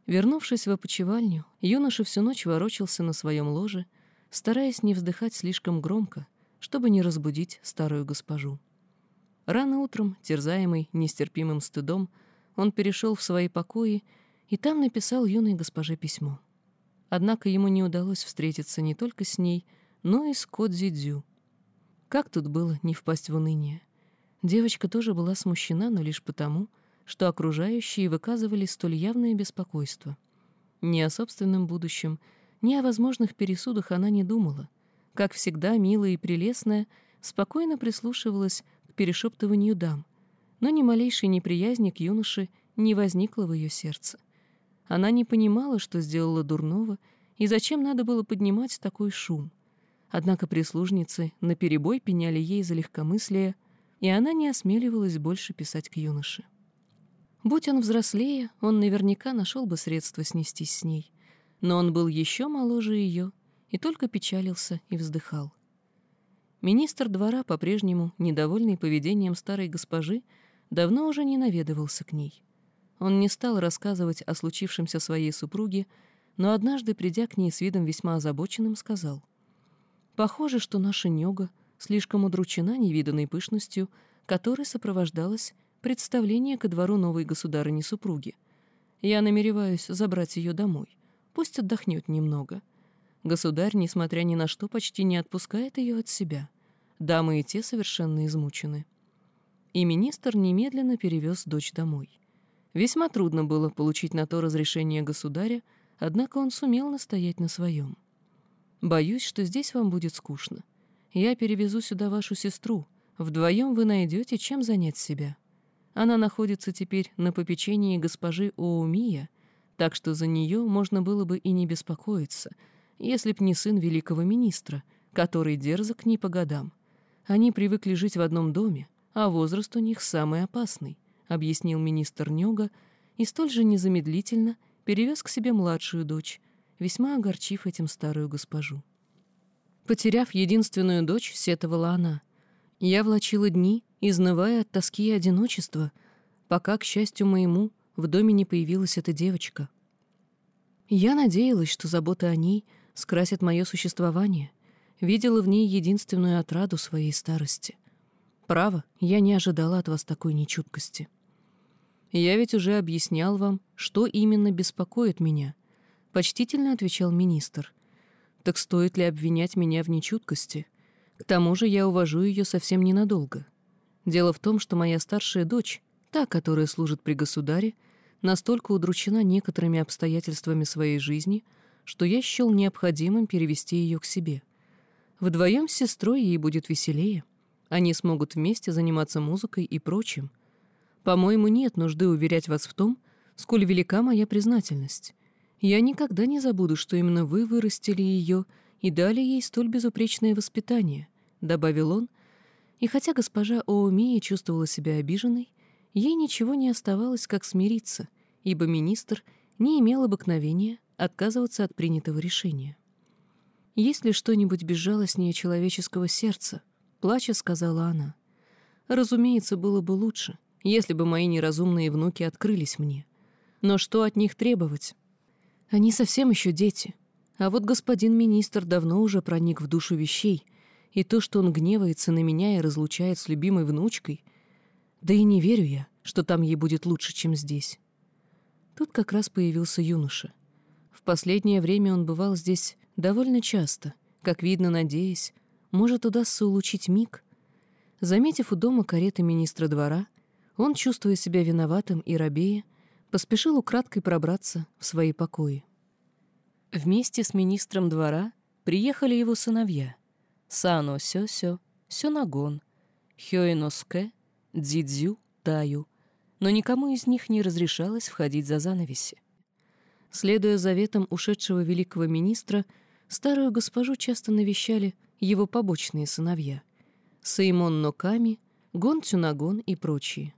Вернувшись в опочивальню, юноша всю ночь ворочался на своем ложе, стараясь не вздыхать слишком громко, чтобы не разбудить старую госпожу. Рано утром, терзаемый нестерпимым стыдом, он перешел в свои покои и там написал юной госпоже письмо. Однако ему не удалось встретиться не только с ней, но и с Кодзидзю. Как тут было не впасть в уныние? Девочка тоже была смущена, но лишь потому, что окружающие выказывали столь явное беспокойство. Ни о собственном будущем, ни о возможных пересудах она не думала. Как всегда, милая и прелестная, спокойно прислушивалась к перешептыванию дам, но ни малейшей неприязни к юноше не возникло в ее сердце. Она не понимала, что сделала дурного, и зачем надо было поднимать такой шум. Однако прислужницы наперебой пеняли ей за легкомыслие, и она не осмеливалась больше писать к юноше. Будь он взрослее, он наверняка нашел бы средства снестись с ней. Но он был еще моложе ее и только печалился и вздыхал. Министр двора, по-прежнему недовольный поведением старой госпожи, давно уже не наведывался к ней. Он не стал рассказывать о случившемся своей супруге, но однажды, придя к ней с видом весьма озабоченным, сказал, «Похоже, что наша Нёга слишком удручена невиданной пышностью, которой сопровождалось представление ко двору новой государыни-супруги. Я намереваюсь забрать ее домой. Пусть отдохнет немного. Государь, несмотря ни на что, почти не отпускает ее от себя. Дамы и те совершенно измучены». И министр немедленно перевез дочь домой. Весьма трудно было получить на то разрешение государя, однако он сумел настоять на своем. «Боюсь, что здесь вам будет скучно. Я перевезу сюда вашу сестру. Вдвоем вы найдете, чем занять себя. Она находится теперь на попечении госпожи Оумия, так что за нее можно было бы и не беспокоиться, если б не сын великого министра, который дерзок не по годам. Они привыкли жить в одном доме, а возраст у них самый опасный —— объяснил министр Нёга и столь же незамедлительно перевез к себе младшую дочь, весьма огорчив этим старую госпожу. Потеряв единственную дочь, сетовала она. Я влачила дни, изнывая от тоски и одиночества, пока, к счастью моему, в доме не появилась эта девочка. Я надеялась, что забота о ней скрасит мое существование, видела в ней единственную отраду своей старости. Право, я не ожидала от вас такой нечуткости. «Я ведь уже объяснял вам, что именно беспокоит меня», — почтительно отвечал министр. «Так стоит ли обвинять меня в нечуткости? К тому же я увожу ее совсем ненадолго. Дело в том, что моя старшая дочь, та, которая служит при государе, настолько удручена некоторыми обстоятельствами своей жизни, что я счел необходимым перевести ее к себе. Вдвоем с сестрой ей будет веселее. Они смогут вместе заниматься музыкой и прочим. По-моему, нет нужды уверять вас в том, сколь велика моя признательность. Я никогда не забуду, что именно вы вырастили ее и дали ей столь безупречное воспитание», — добавил он, и хотя госпожа Оумия чувствовала себя обиженной, ей ничего не оставалось, как смириться, ибо министр не имел обыкновения отказываться от принятого решения. «Есть ли что-нибудь безжалостнее человеческого сердца?» — плача сказала она. «Разумеется, было бы лучше, если бы мои неразумные внуки открылись мне. Но что от них требовать? Они совсем еще дети. А вот господин министр давно уже проник в душу вещей, и то, что он гневается на меня и разлучает с любимой внучкой, да и не верю я, что там ей будет лучше, чем здесь. Тут как раз появился юноша. В последнее время он бывал здесь довольно часто, как видно, надеясь, может, удастся улучшить миг. Заметив у дома кареты министра двора, он, чувствуя себя виноватым и рабея, поспешил украдкой пробраться в свои покои. Вместе с министром двора приехали его сыновья Сано Сёсё, Сёнагон, Хёэноске, Дзидзю, Таю, но никому из них не разрешалось входить за занавеси. Следуя заветам ушедшего великого министра, старую госпожу часто навещали его побочные сыновья — Саймон Ноками, Гон Цюнагон и прочие.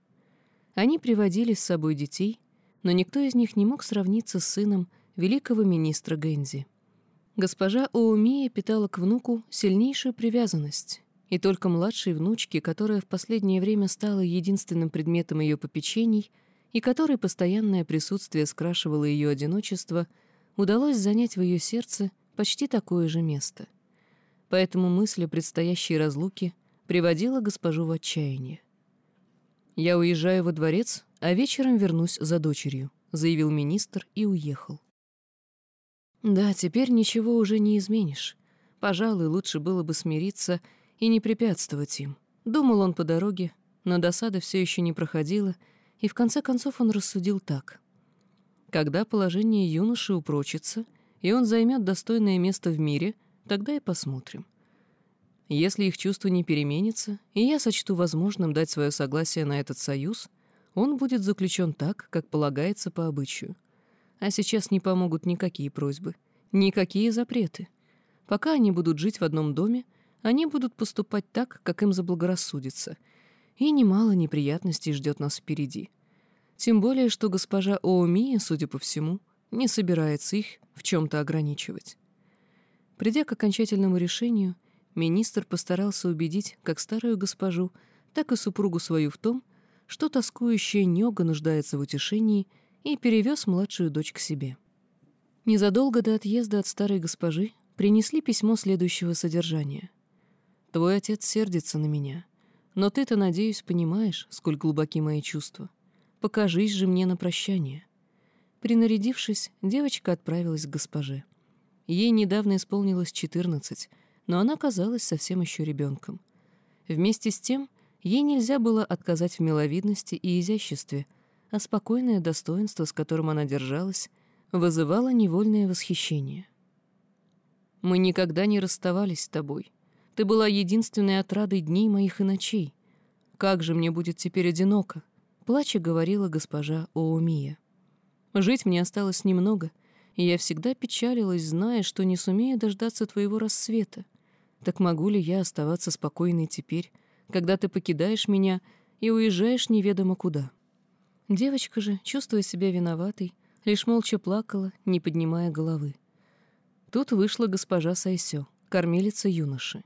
Они приводили с собой детей, но никто из них не мог сравниться с сыном великого министра Гэнзи. Госпожа Оумия питала к внуку сильнейшую привязанность, и только младшей внучке, которая в последнее время стала единственным предметом ее попечений и которой постоянное присутствие скрашивало ее одиночество, удалось занять в ее сердце почти такое же место. Поэтому мысль о предстоящей разлуке приводила госпожу в отчаяние. «Я уезжаю во дворец, а вечером вернусь за дочерью», — заявил министр и уехал. Да, теперь ничего уже не изменишь. Пожалуй, лучше было бы смириться и не препятствовать им. Думал он по дороге, но досада все еще не проходила, и в конце концов он рассудил так. Когда положение юноши упрочится, и он займет достойное место в мире, тогда и посмотрим. Если их чувство не переменится, и я сочту возможным дать свое согласие на этот союз, он будет заключен так, как полагается по обычаю. А сейчас не помогут никакие просьбы, никакие запреты. Пока они будут жить в одном доме, они будут поступать так, как им заблагорассудится. И немало неприятностей ждет нас впереди. Тем более, что госпожа Оумия, судя по всему, не собирается их в чем-то ограничивать. Придя к окончательному решению, министр постарался убедить как старую госпожу, так и супругу свою в том, что тоскующая Нега нуждается в утешении — и перевез младшую дочь к себе. Незадолго до отъезда от старой госпожи принесли письмо следующего содержания. «Твой отец сердится на меня, но ты-то, надеюсь, понимаешь, сколь глубоки мои чувства. Покажись же мне на прощание». Принарядившись, девочка отправилась к госпоже. Ей недавно исполнилось четырнадцать, но она казалась совсем еще ребенком. Вместе с тем, ей нельзя было отказать в миловидности и изяществе — а спокойное достоинство, с которым она держалась, вызывало невольное восхищение. «Мы никогда не расставались с тобой. Ты была единственной отрадой дней моих и ночей. Как же мне будет теперь одиноко?» — плача говорила госпожа Оумия. «Жить мне осталось немного, и я всегда печалилась, зная, что не сумею дождаться твоего рассвета. Так могу ли я оставаться спокойной теперь, когда ты покидаешь меня и уезжаешь неведомо куда?» Девочка же, чувствуя себя виноватой, лишь молча плакала, не поднимая головы. Тут вышла госпожа Сайсё, кормилица юноши.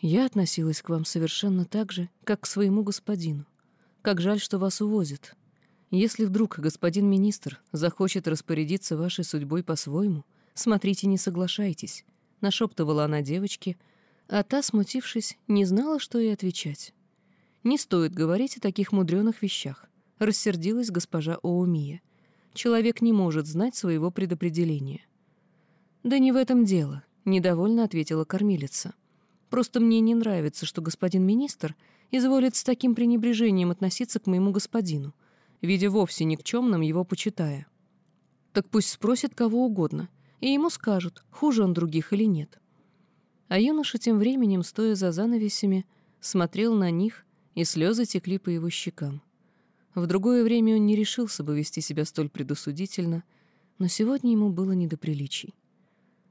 «Я относилась к вам совершенно так же, как к своему господину. Как жаль, что вас увозят. Если вдруг господин министр захочет распорядиться вашей судьбой по-своему, смотрите, не соглашайтесь», — нашептывала она девочке, а та, смутившись, не знала, что ей отвечать. «Не стоит говорить о таких мудреных вещах рассердилась госпожа Оумия. Человек не может знать своего предопределения. «Да не в этом дело», — недовольно ответила кормилица. «Просто мне не нравится, что господин министр изволит с таким пренебрежением относиться к моему господину, видя вовсе никчемным его почитая. Так пусть спросит кого угодно, и ему скажут, хуже он других или нет». А юноша тем временем, стоя за занавесями, смотрел на них, и слезы текли по его щекам. В другое время он не решился бы вести себя столь предусудительно, но сегодня ему было не до приличий.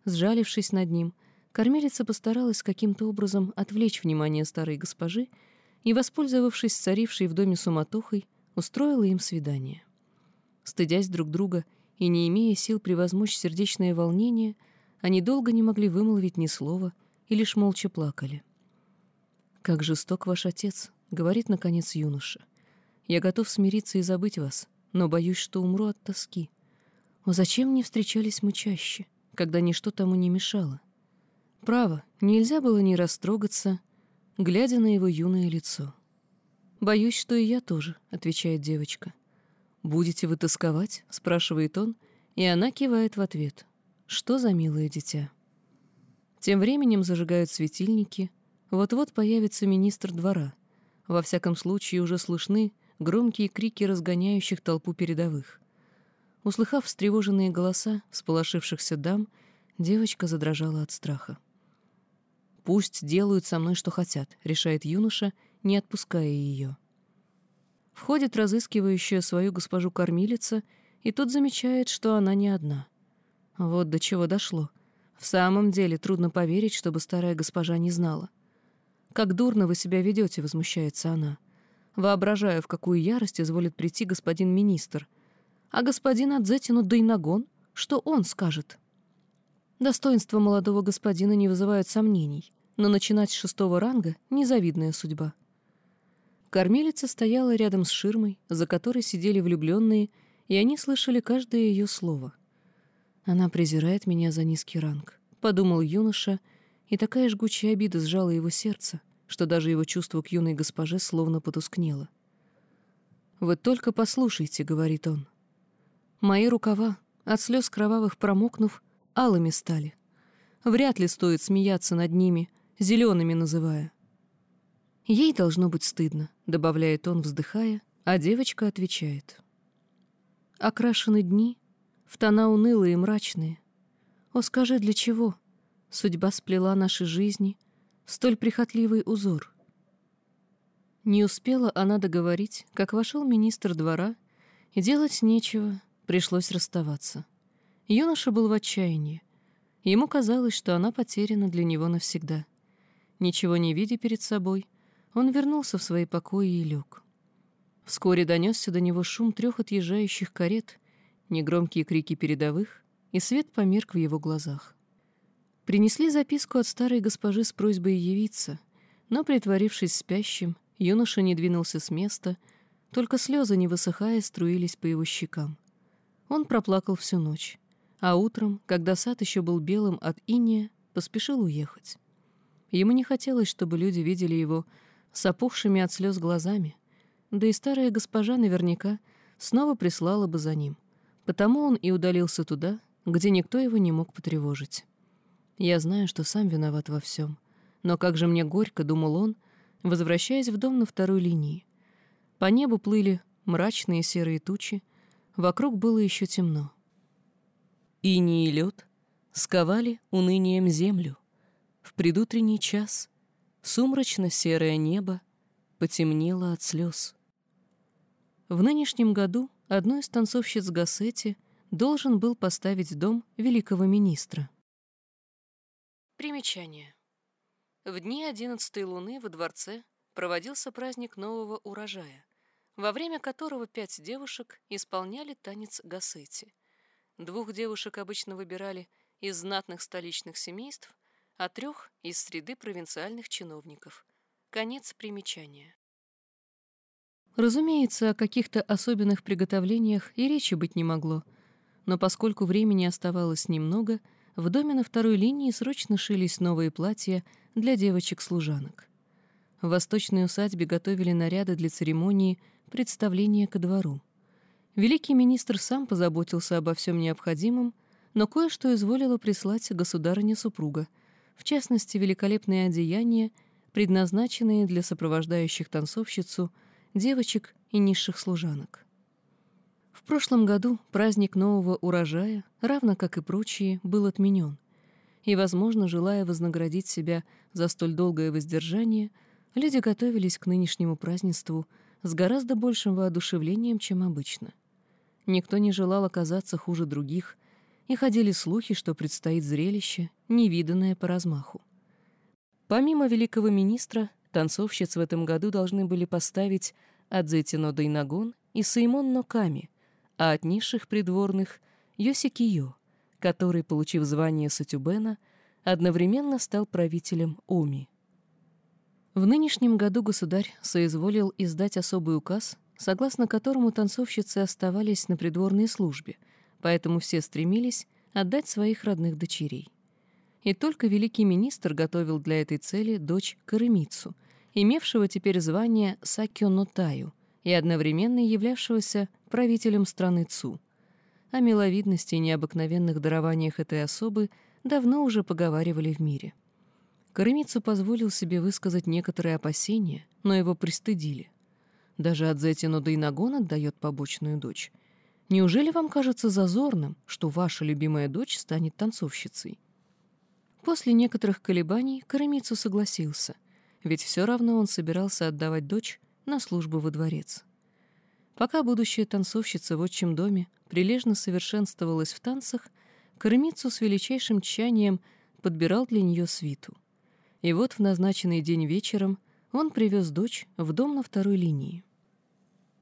Сжалившись над ним, кормилица постаралась каким-то образом отвлечь внимание старой госпожи и, воспользовавшись царившей в доме суматохой, устроила им свидание. Стыдясь друг друга и не имея сил превозмочь сердечное волнение, они долго не могли вымолвить ни слова и лишь молча плакали. «Как жесток ваш отец», — говорит, наконец, юноша — я готов смириться и забыть вас, но боюсь, что умру от тоски. О, зачем мне встречались мы чаще, когда ничто тому не мешало? Право, нельзя было не растрогаться, глядя на его юное лицо. «Боюсь, что и я тоже», — отвечает девочка. «Будете вы тосковать?» — спрашивает он, и она кивает в ответ. «Что за милое дитя?» Тем временем зажигают светильники. Вот-вот появится министр двора. Во всяком случае уже слышны громкие крики разгоняющих толпу передовых. Услыхав встревоженные голоса сполошившихся дам, девочка задрожала от страха. «Пусть делают со мной, что хотят», — решает юноша, не отпуская ее. Входит разыскивающая свою госпожу кормилица, и тут замечает, что она не одна. Вот до чего дошло. В самом деле трудно поверить, чтобы старая госпожа не знала. «Как дурно вы себя ведете», — возмущается она. Воображаю, в какую ярость изволит прийти господин министр. А господин Адзетину Дайнагон, что он скажет? Достоинство молодого господина не вызывает сомнений, но начинать с шестого ранга — незавидная судьба. Кормилица стояла рядом с ширмой, за которой сидели влюбленные, и они слышали каждое ее слово. Она презирает меня за низкий ранг, — подумал юноша, и такая жгучая обида сжала его сердце, что даже его чувство к юной госпоже словно потускнело. «Вы только послушайте», — говорит он. «Мои рукава, от слез кровавых промокнув, алыми стали. Вряд ли стоит смеяться над ними, зелеными называя». «Ей должно быть стыдно», — добавляет он, вздыхая, а девочка отвечает. «Окрашены дни, в тона унылые и мрачные. О, скажи, для чего? Судьба сплела наши жизни — столь прихотливый узор. Не успела она договорить, как вошел министр двора, и делать нечего, пришлось расставаться. Юноша был в отчаянии. Ему казалось, что она потеряна для него навсегда. Ничего не видя перед собой, он вернулся в свои покои и лег. Вскоре донесся до него шум трех отъезжающих карет, негромкие крики передовых, и свет померк в его глазах. Принесли записку от старой госпожи с просьбой явиться, но, притворившись спящим, юноша не двинулся с места, только слезы, не высыхая, струились по его щекам. Он проплакал всю ночь, а утром, когда сад еще был белым от иния, поспешил уехать. Ему не хотелось, чтобы люди видели его с опухшими от слез глазами, да и старая госпожа наверняка снова прислала бы за ним, потому он и удалился туда, где никто его не мог потревожить. Я знаю, что сам виноват во всем. Но как же мне горько, думал он, возвращаясь в дом на второй линии. По небу плыли мрачные серые тучи, вокруг было еще темно. Иней и лед сковали унынием землю. В предутренний час сумрачно-серое небо потемнело от слез. В нынешнем году одной из танцовщиц Гассети должен был поставить дом великого министра — Примечание. В дни одиннадцатой луны во дворце проводился праздник нового урожая, во время которого пять девушек исполняли танец гасети. Двух девушек обычно выбирали из знатных столичных семейств, а трех — из среды провинциальных чиновников. Конец примечания. Разумеется, о каких-то особенных приготовлениях и речи быть не могло, но поскольку времени оставалось немного — в доме на второй линии срочно шились новые платья для девочек-служанок. В восточной усадьбе готовили наряды для церемонии представления ко двору. Великий министр сам позаботился обо всем необходимом, но кое-что изволила прислать государыня-супруга, в частности, великолепные одеяния, предназначенные для сопровождающих танцовщицу, девочек и низших служанок. В прошлом году праздник нового урожая, равно как и прочие, был отменен. И, возможно, желая вознаградить себя за столь долгое воздержание, люди готовились к нынешнему празднеству с гораздо большим воодушевлением, чем обычно. Никто не желал оказаться хуже других, и ходили слухи, что предстоит зрелище, невиданное по размаху. Помимо великого министра, танцовщиц в этом году должны были поставить Адзетино Дайнагон и Саймон Ноками — а от низших придворных — Йосикио, который, получив звание Сатюбена, одновременно стал правителем Оми. В нынешнем году государь соизволил издать особый указ, согласно которому танцовщицы оставались на придворной службе, поэтому все стремились отдать своих родных дочерей. И только великий министр готовил для этой цели дочь Каремицу, имевшего теперь звание Сакё Нотаю и одновременно являвшегося правителем страны Цу. О миловидности и необыкновенных дарованиях этой особы давно уже поговаривали в мире. Карымицу позволил себе высказать некоторые опасения, но его пристыдили. Даже Адзетину Дайнагон отдает побочную дочь. Неужели вам кажется зазорным, что ваша любимая дочь станет танцовщицей? После некоторых колебаний Карымицу согласился, ведь все равно он собирался отдавать дочь на службу во дворец. Пока будущая танцовщица в отчим доме прилежно совершенствовалась в танцах, Карымицу с величайшим тщанием подбирал для нее свиту. И вот в назначенный день вечером он привез дочь в дом на второй линии.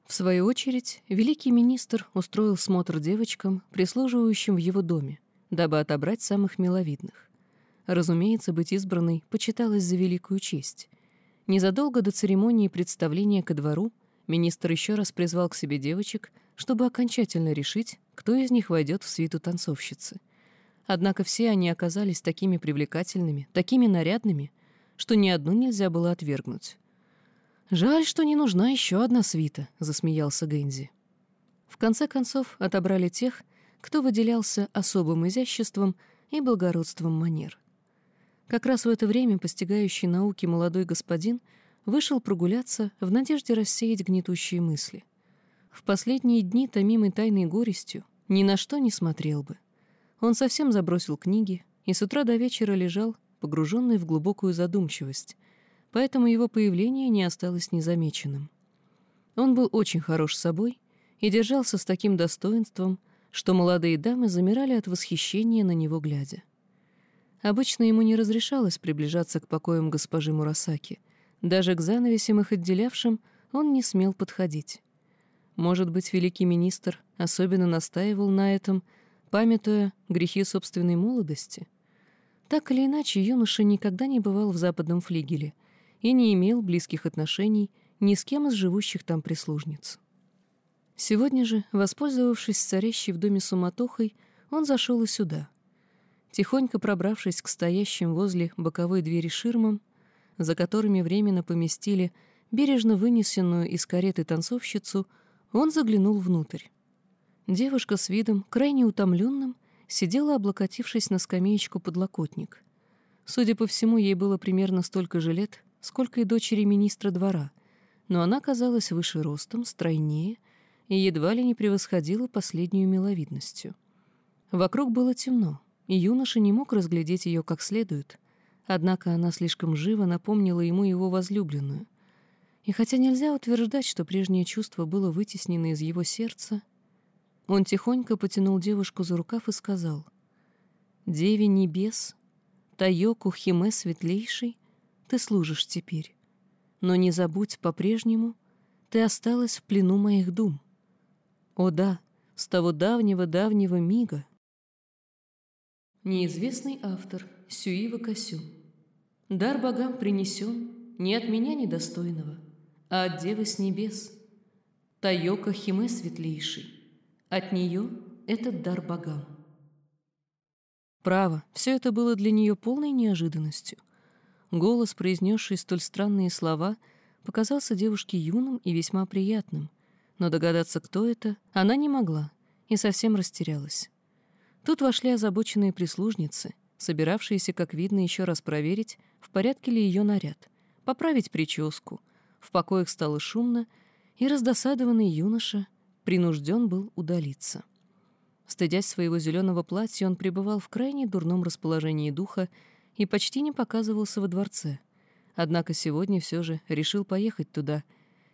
В свою очередь, великий министр устроил смотр девочкам, прислуживающим в его доме, дабы отобрать самых миловидных. Разумеется, быть избранной почиталось за великую честь. Незадолго до церемонии представления ко двору министр еще раз призвал к себе девочек, чтобы окончательно решить, кто из них войдет в свиту танцовщицы. Однако все они оказались такими привлекательными, такими нарядными, что ни одну нельзя было отвергнуть. «Жаль, что не нужна еще одна свита», — засмеялся Гэнзи. В конце концов, отобрали тех, кто выделялся особым изяществом и благородством манер. Как раз в это время постигающий науки молодой господин вышел прогуляться в надежде рассеять гнетущие мысли. В последние дни, томимый тайной горестью, ни на что не смотрел бы. Он совсем забросил книги и с утра до вечера лежал, погруженный в глубокую задумчивость, поэтому его появление не осталось незамеченным. Он был очень хорош собой и держался с таким достоинством, что молодые дамы замирали от восхищения на него глядя. Обычно ему не разрешалось приближаться к покоям госпожи Мурасаки. Даже к занавесям их отделявшим он не смел подходить. Может быть, великий министр особенно настаивал на этом, памятуя грехи собственной молодости? Так или иначе, юноша никогда не бывал в западном флигеле — и не имел близких отношений ни с кем из живущих там прислужниц. Сегодня же, воспользовавшись царящей в доме суматохой, он зашел и сюда. Тихонько пробравшись к стоящим возле боковой двери ширмам, за которыми временно поместили бережно вынесенную из кареты танцовщицу, он заглянул внутрь. Девушка с видом, крайне утомленным, сидела, облокотившись на скамеечку подлокотник. Судя по всему, ей было примерно столько же лет, сколько и дочери министра двора, но она казалась выше ростом, стройнее и едва ли не превосходила последнюю миловидностью. Вокруг было темно, и юноша не мог разглядеть ее как следует, однако она слишком живо напомнила ему его возлюбленную. И хотя нельзя утверждать, что прежнее чувство было вытеснено из его сердца, он тихонько потянул девушку за рукав и сказал, «Деве небес, Тайоку Химе светлейший, ты служишь теперь. Но не забудь по-прежнему, ты осталась в плену моих дум. О да, с того давнего-давнего мига. Неизвестный автор Сюива Косю. Дар богам принесен не от меня недостойного, а от девы с небес. Тайока Химе светлейший. От нее этот дар богам. Право, все это было для нее полной неожиданностью. Голос, произнесший столь странные слова, показался девушке юным и весьма приятным, но догадаться, кто это, она не могла и совсем растерялась. Тут вошли озабоченные прислужницы, собиравшиеся, как видно, еще раз проверить, в порядке ли ее наряд, поправить прическу. В покоях стало шумно, и раздосадованный юноша принужден был удалиться. Стыдясь своего зеленого платья, он пребывал в крайне дурном расположении духа и почти не показывался во дворце. Однако сегодня все же решил поехать туда,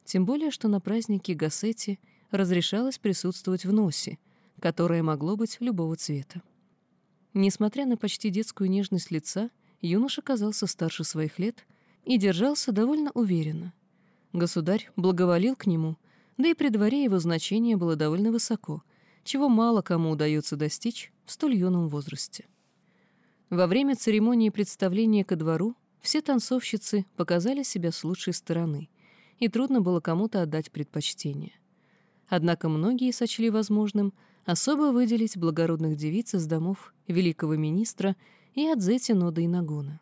тем более что на празднике Гассети разрешалось присутствовать в носе, которое могло быть любого цвета. Несмотря на почти детскую нежность лица, юноша казался старше своих лет и держался довольно уверенно. Государь благоволил к нему, да и при дворе его значение было довольно высоко, чего мало кому удается достичь в столь юном возрасте. Во время церемонии представления ко двору все танцовщицы показали себя с лучшей стороны, и трудно было кому-то отдать предпочтение. Однако многие сочли возможным особо выделить благородных девиц из домов великого министра и Адзети Нода и Нагона.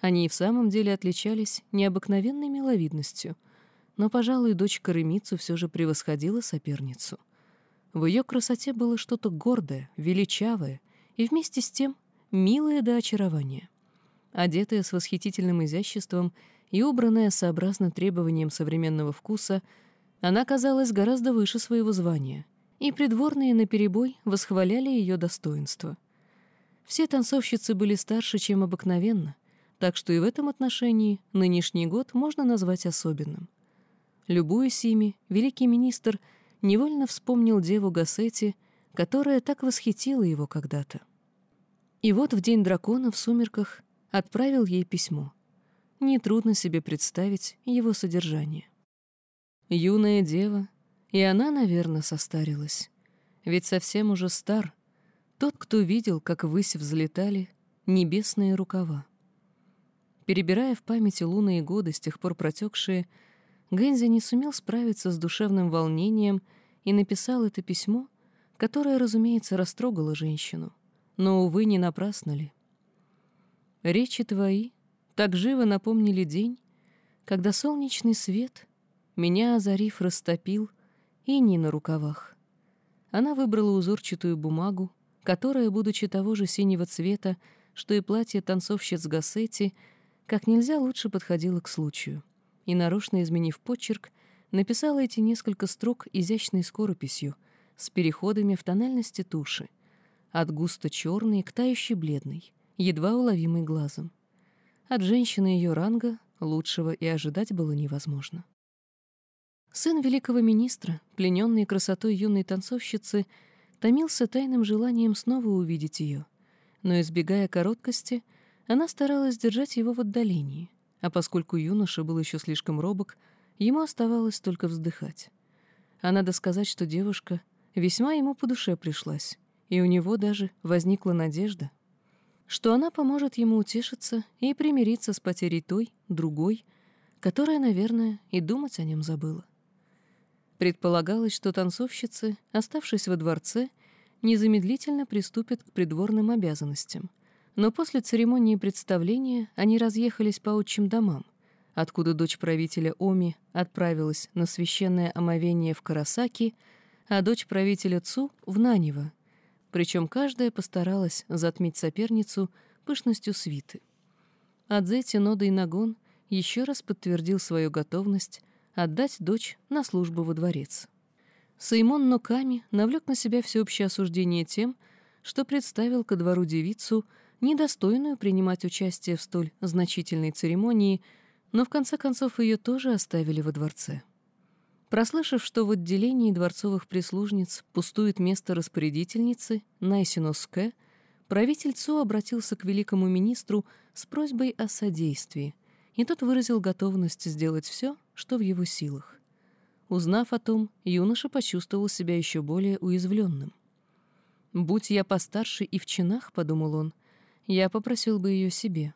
Они и в самом деле отличались необыкновенной миловидностью, но, пожалуй, дочь Карымицу все же превосходила соперницу — В ее красоте было что-то гордое, величавое и вместе с тем милое до очарования. Одетая с восхитительным изяществом и убранная сообразно требованиям современного вкуса, она казалась гораздо выше своего звания, и придворные наперебой восхваляли ее достоинство. Все танцовщицы были старше, чем обыкновенно, так что и в этом отношении нынешний год можно назвать особенным. Любуясь ими, великий министр невольно вспомнил деву Гассети, которая так восхитила его когда-то. И вот в день дракона в сумерках отправил ей письмо. Нетрудно себе представить его содержание. Юная дева, и она, наверное, состарилась. Ведь совсем уже стар тот, кто видел, как ввысь взлетали небесные рукава. Перебирая в памяти лунные годы, с тех пор протекшие, Гэнзи не сумел справиться с душевным волнением и написал это письмо, которое, разумеется, растрогало женщину. Но, увы, не напрасно ли? Речи твои так живо напомнили день, когда солнечный свет меня, озарив, растопил и не на рукавах. Она выбрала узорчатую бумагу, которая, будучи того же синего цвета, что и платье танцовщиц Гассети, как нельзя лучше подходила к случаю, и, нарочно изменив почерк, написала эти несколько строк изящной скорописью с переходами в тональности туши, от густо черной к тающей бледной, едва уловимой глазом. От женщины ее ранга лучшего и ожидать было невозможно. Сын великого министра, плененный красотой юной танцовщицы, томился тайным желанием снова увидеть ее, но, избегая короткости, она старалась держать его в отдалении, а поскольку юноша был еще слишком робок, ему оставалось только вздыхать. А надо сказать, что девушка весьма ему по душе пришлась, и у него даже возникла надежда, что она поможет ему утешиться и примириться с потерей той, другой, которая, наверное, и думать о нем забыла. Предполагалось, что танцовщицы, оставшись во дворце, незамедлительно приступят к придворным обязанностям. Но после церемонии представления они разъехались по отчим домам, откуда дочь правителя Оми отправилась на священное омовение в Карасаки, а дочь правителя Цу — в Нанево, причем каждая постаралась затмить соперницу пышностью свиты. Адзети Нода и Нагон еще раз подтвердил свою готовность отдать дочь на службу во дворец. Саймон Ноками навлек на себя всеобщее осуждение тем, что представил ко двору девицу, недостойную принимать участие в столь значительной церемонии, но в конце концов ее тоже оставили во дворце. Прослышав, что в отделении дворцовых прислужниц пустует место распорядительницы Найсиноске, правитель Цу обратился к великому министру с просьбой о содействии, и тот выразил готовность сделать все, что в его силах. Узнав о том, юноша почувствовал себя еще более уязвленным. «Будь я постарше и в чинах», — подумал он, — «я попросил бы ее себе.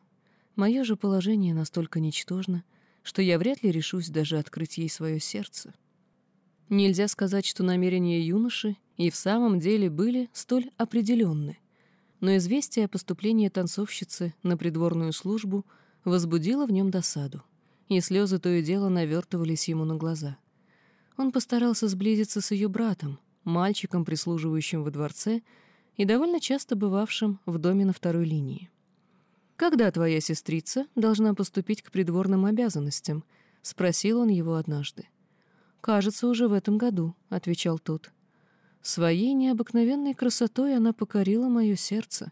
Мое же положение настолько ничтожно, что я вряд ли решусь даже открыть ей свое сердце». Нельзя сказать, что намерения юноши и в самом деле были столь определенны. Но известие о поступлении танцовщицы на придворную службу возбудило в нем досаду, и слезы то и дело навертывались ему на глаза. Он постарался сблизиться с ее братом, мальчиком, прислуживающим во дворце и довольно часто бывавшим в доме на второй линии. «Когда твоя сестрица должна поступить к придворным обязанностям?» — спросил он его однажды. «Кажется, уже в этом году», — отвечал тот. «Своей необыкновенной красотой она покорила мое сердце.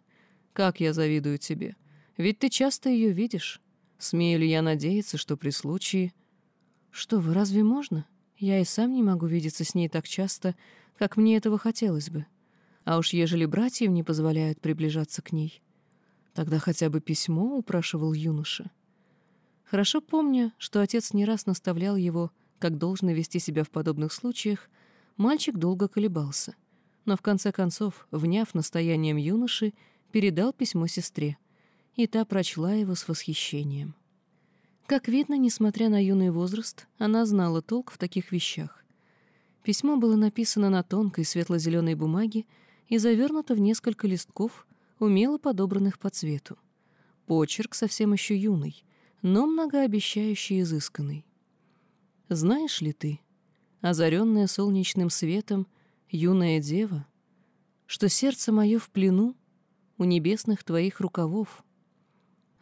Как я завидую тебе. Ведь ты часто ее видишь. Смею ли я надеяться, что при случае...» «Что вы, разве можно? Я и сам не могу видеться с ней так часто, как мне этого хотелось бы. А уж ежели братьям не позволяют приближаться к ней...» «Тогда хотя бы письмо», — упрашивал юноша. Хорошо помня, что отец не раз наставлял его как должно вести себя в подобных случаях, мальчик долго колебался, но в конце концов, вняв настоянием юноши, передал письмо сестре, и та прочла его с восхищением. Как видно, несмотря на юный возраст, она знала толк в таких вещах. Письмо было написано на тонкой светло-зеленой бумаге и завернуто в несколько листков, умело подобранных по цвету. Почерк совсем еще юный, но многообещающий изысканный. Знаешь ли ты, озаренная солнечным светом, юная дева, что сердце мое в плену у небесных твоих рукавов.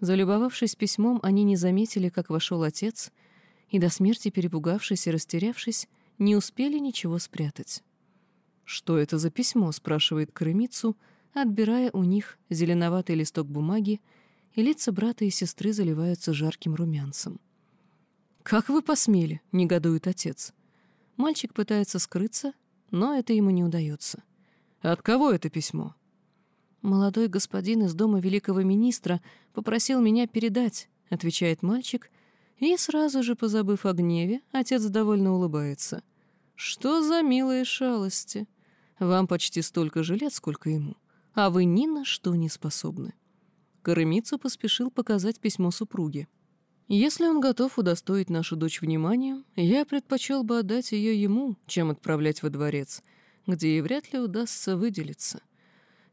Залюбовавшись письмом, они не заметили, как вошел отец, и до смерти перепугавшись и растерявшись, не успели ничего спрятать. «Что это за письмо?» — спрашивает Крымицу, отбирая у них зеленоватый листок бумаги, и лица брата и сестры заливаются жарким румянцем. «Как вы посмели?» — негодует отец. Мальчик пытается скрыться, но это ему не удается. «От кого это письмо?» «Молодой господин из дома великого министра попросил меня передать», — отвечает мальчик, и сразу же, позабыв о гневе, отец довольно улыбается. «Что за милые шалости? Вам почти столько же лет, сколько ему, а вы ни на что не способны». Каремицу поспешил показать письмо супруге. «Если он готов удостоить нашу дочь вниманием, я предпочел бы отдать ее ему, чем отправлять во дворец, где ей вряд ли удастся выделиться.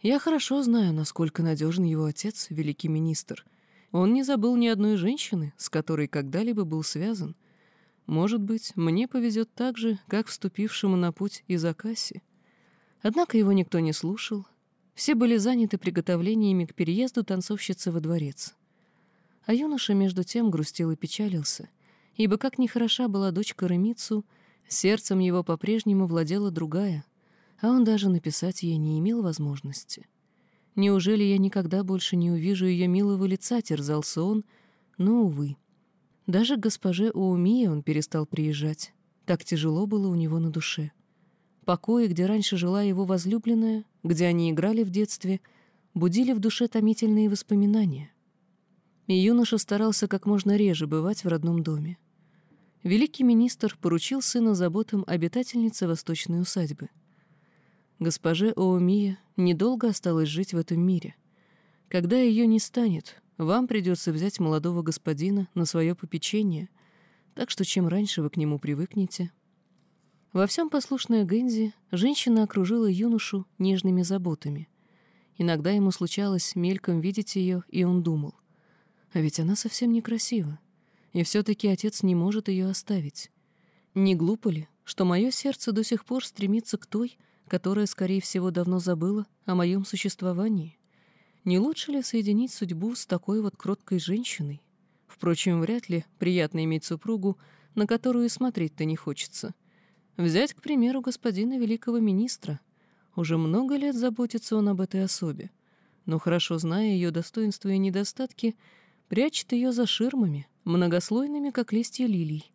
Я хорошо знаю, насколько надежен его отец, великий министр. Он не забыл ни одной женщины, с которой когда-либо был связан. Может быть, мне повезет так же, как вступившему на путь из Акаси. Однако его никто не слушал. Все были заняты приготовлениями к переезду танцовщицы во дворец. А юноша между тем грустил и печалился, ибо как нехороша была дочка Ремицу, сердцем его по-прежнему владела другая, а он даже написать ей не имел возможности. Неужели я никогда больше не увижу ее милого лица, терзался он, но, увы. Даже к госпоже Оумия он перестал приезжать. Так тяжело было у него на душе. Покои, где раньше жила его возлюбленная, где они играли в детстве, будили в душе томительные воспоминания. И юноша старался как можно реже бывать в родном доме. Великий министр поручил сына заботам обитательницы восточной усадьбы. Госпоже Оумия недолго осталось жить в этом мире. Когда ее не станет, вам придется взять молодого господина на свое попечение, так что чем раньше вы к нему привыкнете. Во всем послушная Гэнзи женщина окружила юношу нежными заботами. Иногда ему случалось мельком видеть ее, и он думал, а ведь она совсем некрасива, и все-таки отец не может ее оставить. Не глупо ли, что мое сердце до сих пор стремится к той, которая, скорее всего, давно забыла о моем существовании? Не лучше ли соединить судьбу с такой вот кроткой женщиной? Впрочем, вряд ли приятно иметь супругу, на которую смотреть-то не хочется. Взять, к примеру, господина великого министра. Уже много лет заботится он об этой особе. Но хорошо зная ее достоинства и недостатки, прячет ее за ширмами, многослойными, как листья лилий,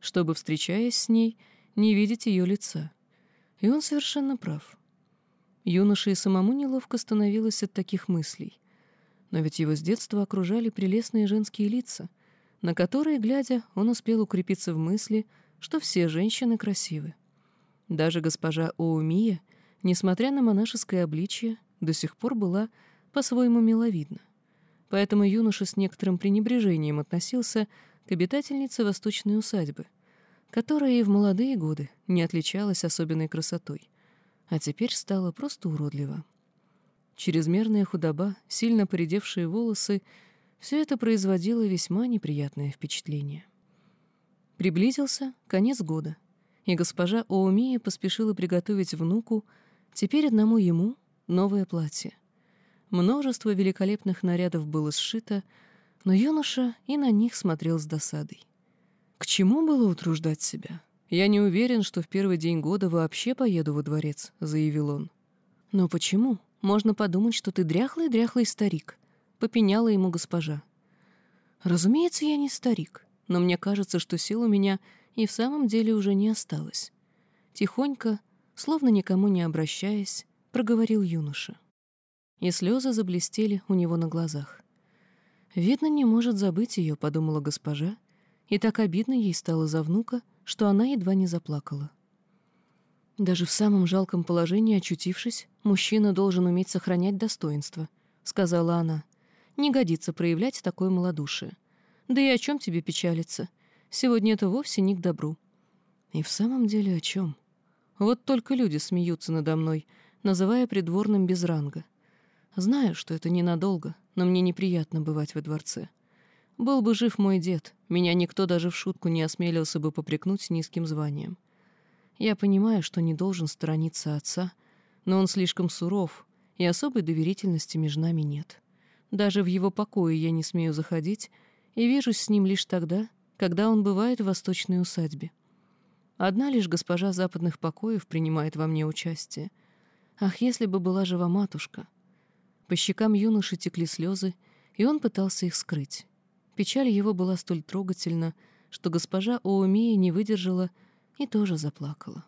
чтобы, встречаясь с ней, не видеть ее лица. И он совершенно прав. Юноше и самому неловко становилось от таких мыслей. Но ведь его с детства окружали прелестные женские лица, на которые, глядя, он успел укрепиться в мысли, что все женщины красивы. Даже госпожа Оумия, несмотря на монашеское обличье, до сих пор была по-своему миловидна. Поэтому юноша с некоторым пренебрежением относился к обитательнице восточной усадьбы, которая и в молодые годы не отличалась особенной красотой а теперь стала просто уродлива. Чрезмерная худоба, сильно поредевшие волосы — все это производило весьма неприятное впечатление. Приблизился конец года, и госпожа Оумия поспешила приготовить внуку, теперь одному ему, новое платье. Множество великолепных нарядов было сшито, но юноша и на них смотрел с досадой. К чему было утруждать себя? «Я не уверен, что в первый день года вообще поеду во дворец», — заявил он. «Но почему? Можно подумать, что ты дряхлый-дряхлый старик», — попеняла ему госпожа. «Разумеется, я не старик, но мне кажется, что сил у меня и в самом деле уже не осталось». Тихонько, словно никому не обращаясь, проговорил юноша. И слезы заблестели у него на глазах. «Видно, не может забыть ее», — подумала госпожа, и так обидно ей стало за внука, что она едва не заплакала. «Даже в самом жалком положении очутившись, мужчина должен уметь сохранять достоинство», — сказала она. «Не годится проявлять такое малодушие. Да и о чем тебе печалиться? Сегодня это вовсе не к добру». И в самом деле о чем? Вот только люди смеются надо мной, называя придворным без ранга. Знаю, что это ненадолго, но мне неприятно бывать во дворце. Был бы жив мой дед, меня никто даже в шутку не осмелился бы попрекнуть низким званием. Я понимаю, что не должен сторониться отца, но он слишком суров, и особой доверительности между нами нет. Даже в его покое я не смею заходить и вижусь с ним лишь тогда, когда он бывает в восточной усадьбе. Одна лишь госпожа западных покоев принимает во мне участие. Ах, если бы была жива матушка! По щекам юноши текли слезы, и он пытался их скрыть. Печаль его была столь трогательна, что госпожа Оумия не выдержала и тоже заплакала.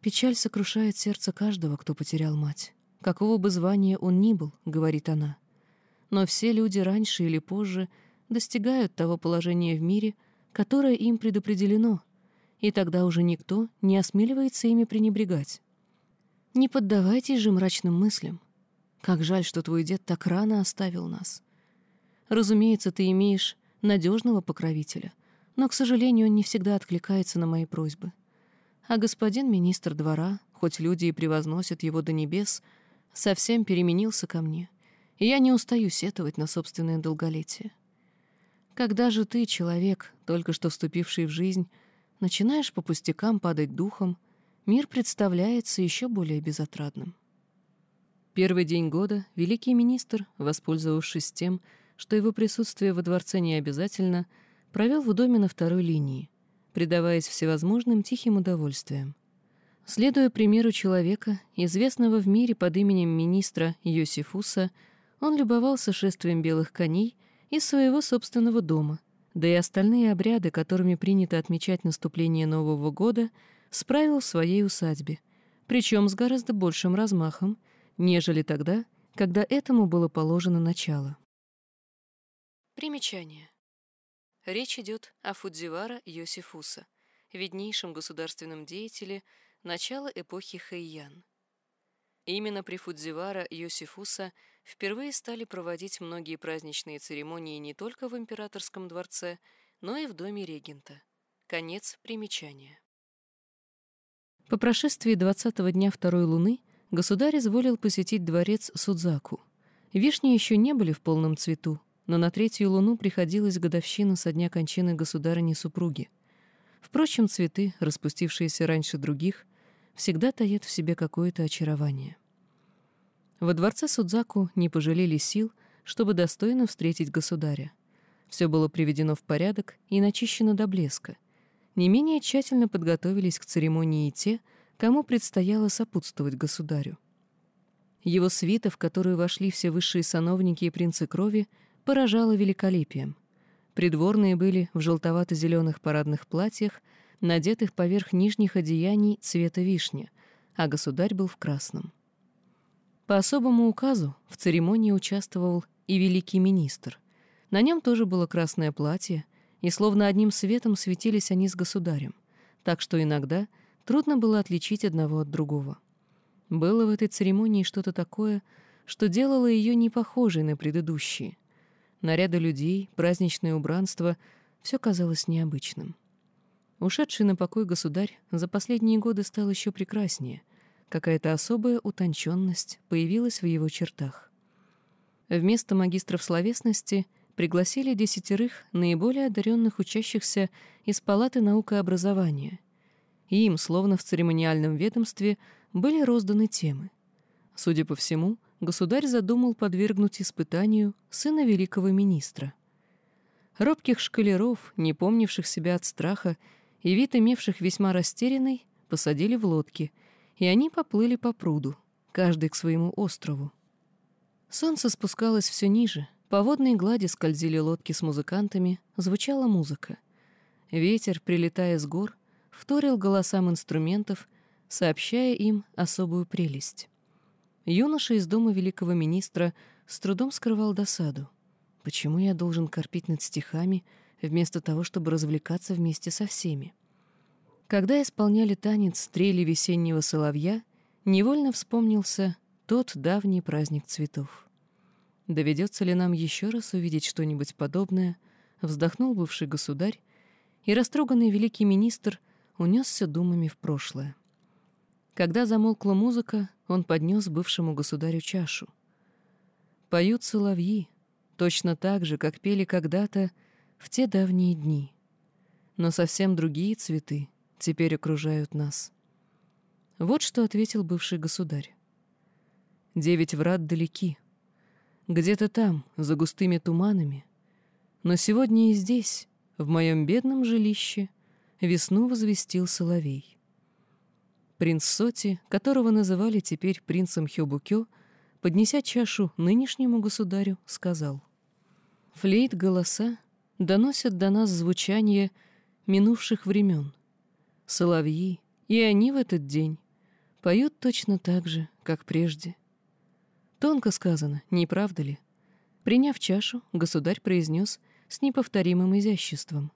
«Печаль сокрушает сердце каждого, кто потерял мать. Какого бы звания он ни был, — говорит она. Но все люди раньше или позже достигают того положения в мире, которое им предопределено, и тогда уже никто не осмеливается ими пренебрегать. Не поддавайтесь же мрачным мыслям. Как жаль, что твой дед так рано оставил нас. Разумеется, ты имеешь надежного покровителя, но, к сожалению, он не всегда откликается на мои просьбы. А господин министр двора, хоть люди и превозносят его до небес, совсем переменился ко мне, и я не устаю сетовать на собственное долголетие. Когда же ты, человек, только что вступивший в жизнь, начинаешь по пустякам падать духом, мир представляется еще более безотрадным. Первый день года великий министр, воспользовавшись тем, что его присутствие во дворце не обязательно, провел в доме на второй линии, предаваясь всевозможным тихим удовольствиям. Следуя примеру человека, известного в мире под именем министра Йосифуса, он любовался шествием белых коней из своего собственного дома, да и остальные обряды, которыми принято отмечать наступление Нового года, справил в своей усадьбе, причем с гораздо большим размахом, нежели тогда, когда этому было положено начало. Примечание. Речь идет о Фудзивара Йосифуса, виднейшем государственном деятеле начала эпохи Хэйян. Именно при Фудзивара Йосифуса впервые стали проводить многие праздничные церемонии не только в императорском дворце, но и в доме регента. Конец примечания. По прошествии двадцатого дня второй луны государь изволил посетить дворец Судзаку. Вишни еще не были в полном цвету, но на третью луну приходилась годовщина со дня кончины государыни-супруги. Впрочем, цветы, распустившиеся раньше других, всегда таят в себе какое-то очарование. Во дворце Судзаку не пожалели сил, чтобы достойно встретить государя. Все было приведено в порядок и начищено до блеска. Не менее тщательно подготовились к церемонии и те, кому предстояло сопутствовать государю. Его свита, в которую вошли все высшие сановники и принцы крови, поражала великолепием. Придворные были в желтовато-зеленых парадных платьях, надетых поверх нижних одеяний цвета вишни, а государь был в красном. По особому указу в церемонии участвовал и великий министр. На нем тоже было красное платье, и словно одним светом светились они с государем, так что иногда трудно было отличить одного от другого. Было в этой церемонии что-то такое, что делало ее не похожей на предыдущие. Наряды людей, праздничное убранство — все казалось необычным. Ушедший на покой государь за последние годы стал еще прекраснее. Какая-то особая утонченность появилась в его чертах. Вместо магистров словесности пригласили десятерых наиболее одаренных учащихся из Палаты наук и образования. И им, словно в церемониальном ведомстве, были розданы темы. Судя по всему, государь задумал подвергнуть испытанию сына великого министра. Робких шкалеров, не помнивших себя от страха и вид имевших весьма растерянный, посадили в лодки, и они поплыли по пруду, каждый к своему острову. Солнце спускалось все ниже, по водной глади скользили лодки с музыкантами, звучала музыка. Ветер, прилетая с гор, вторил голосам инструментов, сообщая им особую прелесть. Юноша из дома великого министра с трудом скрывал досаду. Почему я должен корпеть над стихами, вместо того, чтобы развлекаться вместе со всеми? Когда исполняли танец стрели весеннего соловья, невольно вспомнился тот давний праздник цветов. Доведется ли нам еще раз увидеть что-нибудь подобное, вздохнул бывший государь, и растроганный великий министр унесся думами в прошлое. Когда замолкла музыка, он поднес бывшему государю чашу. Поют соловьи, точно так же, как пели когда-то в те давние дни. Но совсем другие цветы теперь окружают нас — Вот что ответил бывший государь. «Девять врат далеки, где-то там, за густыми туманами, но сегодня и здесь, в моем бедном жилище, весну возвестил соловей. Принц Соти, которого называли теперь принцем Хёбукё, поднеся чашу нынешнему государю, сказал. «Флейт голоса доносят до нас звучание минувших времен. Соловьи, и они в этот день поют точно так же, как прежде. Тонко сказано, не правда ли? Приняв чашу, государь произнес с неповторимым изяществом.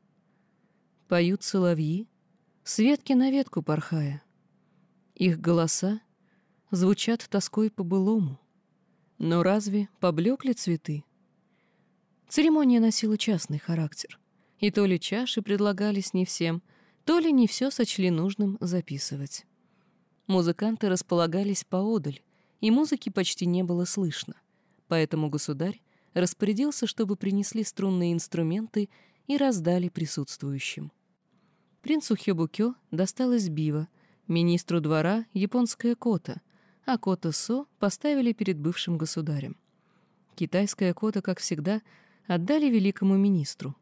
Поют соловьи, с ветки на ветку порхая. Их голоса звучат тоской по-былому. Но разве поблекли цветы? Церемония носила частный характер, и то ли чаши предлагались не всем, то ли не все сочли нужным записывать. Музыканты располагались поодаль, и музыки почти не было слышно, поэтому государь распорядился, чтобы принесли струнные инструменты и раздали присутствующим. Принцу Хёбукё досталось бива, министру двора — японская кота, а кота Со поставили перед бывшим государем. Китайская кота, как всегда, отдали великому министру.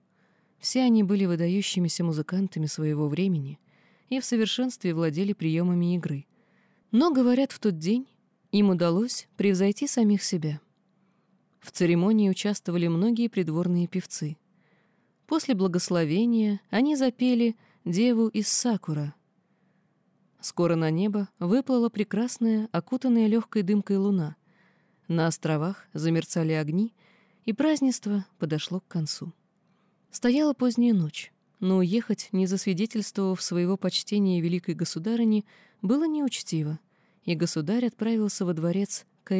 Все они были выдающимися музыкантами своего времени и в совершенстве владели приемами игры. Но, говорят, в тот день им удалось превзойти самих себя. В церемонии участвовали многие придворные певцы. После благословения они запели «Деву из Сакура». Скоро на небо выплыла прекрасная, окутанная легкой дымкой луна. На островах замерцали огни, и празднество подошло к концу. Стояла поздняя ночь, но уехать, не засвидетельствовав своего почтения великой государыне, было неучтиво, и государь отправился во дворец к.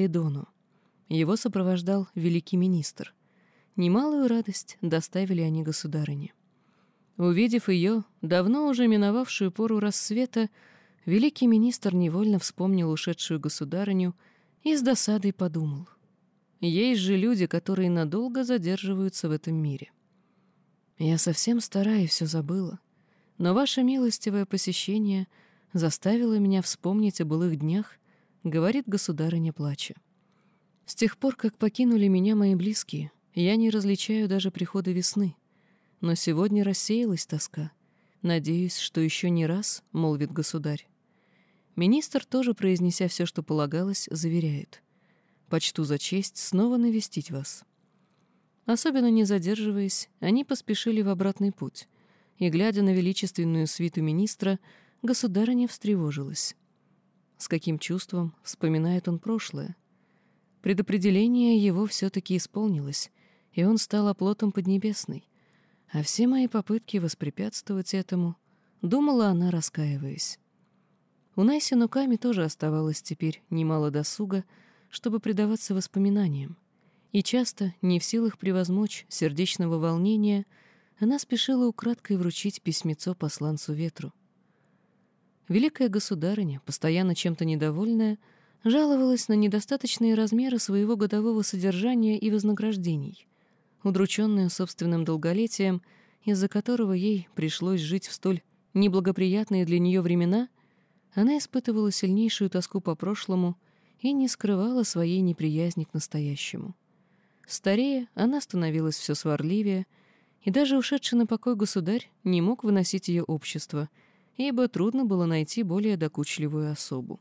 Его сопровождал великий министр. Немалую радость доставили они государыне. Увидев ее, давно уже миновавшую пору рассвета, великий министр невольно вспомнил ушедшую государыню и с досадой подумал. Есть же люди, которые надолго задерживаются в этом мире. Я совсем старая и все забыла, но ваше милостивое посещение заставило меня вспомнить о былых днях, говорит государыня плача. С тех пор, как покинули меня мои близкие, я не различаю даже прихода весны. Но сегодня рассеялась тоска. Надеюсь, что еще не раз, — молвит государь. Министр, тоже произнеся все, что полагалось, заверяет. Почту за честь снова навестить вас. Особенно не задерживаясь, они поспешили в обратный путь, и, глядя на величественную свиту министра, государыня встревожилась. С каким чувством вспоминает он прошлое — Предопределение его все-таки исполнилось, и он стал оплотом Поднебесной. А все мои попытки воспрепятствовать этому, думала она, раскаиваясь. У Найси Нуками тоже оставалось теперь немало досуга, чтобы предаваться воспоминаниям. И часто, не в силах превозмочь сердечного волнения, она спешила украдкой вручить письмецо посланцу ветру. Великая государыня, постоянно чем-то недовольная, — жаловалась на недостаточные размеры своего годового содержания и вознаграждений, удрученная собственным долголетием, из-за которого ей пришлось жить в столь неблагоприятные для нее времена, она испытывала сильнейшую тоску по прошлому и не скрывала своей неприязни к настоящему. Старея, она становилась все сварливее, и даже ушедший на покой государь не мог выносить ее общество, ибо трудно было найти более докучливую особу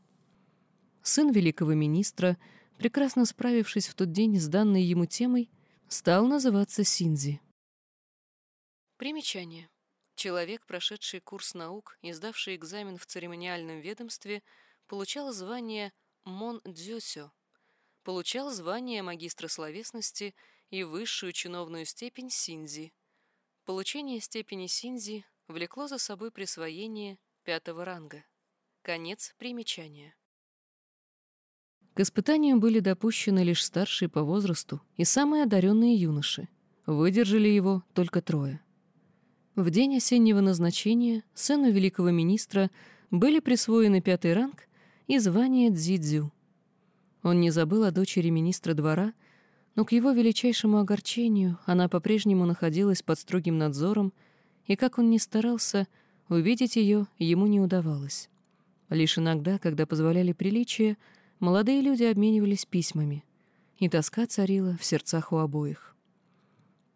сын великого министра, прекрасно справившись в тот день с данной ему темой, стал называться Синзи. Примечание. Человек, прошедший курс наук и сдавший экзамен в церемониальном ведомстве, получал звание Мон Дзёсё, получал звание магистра словесности и высшую чиновную степень Синзи. Получение степени Синзи влекло за собой присвоение пятого ранга. Конец примечания. К испытанию были допущены лишь старшие по возрасту и самые одаренные юноши. Выдержали его только трое. В день осеннего назначения сыну великого министра были присвоены пятый ранг и звание Дзидзю. Он не забыл о дочери министра двора, но к его величайшему огорчению она по-прежнему находилась под строгим надзором, и как он ни старался, увидеть ее ему не удавалось. Лишь иногда, когда позволяли приличия, молодые люди обменивались письмами, и тоска царила в сердцах у обоих.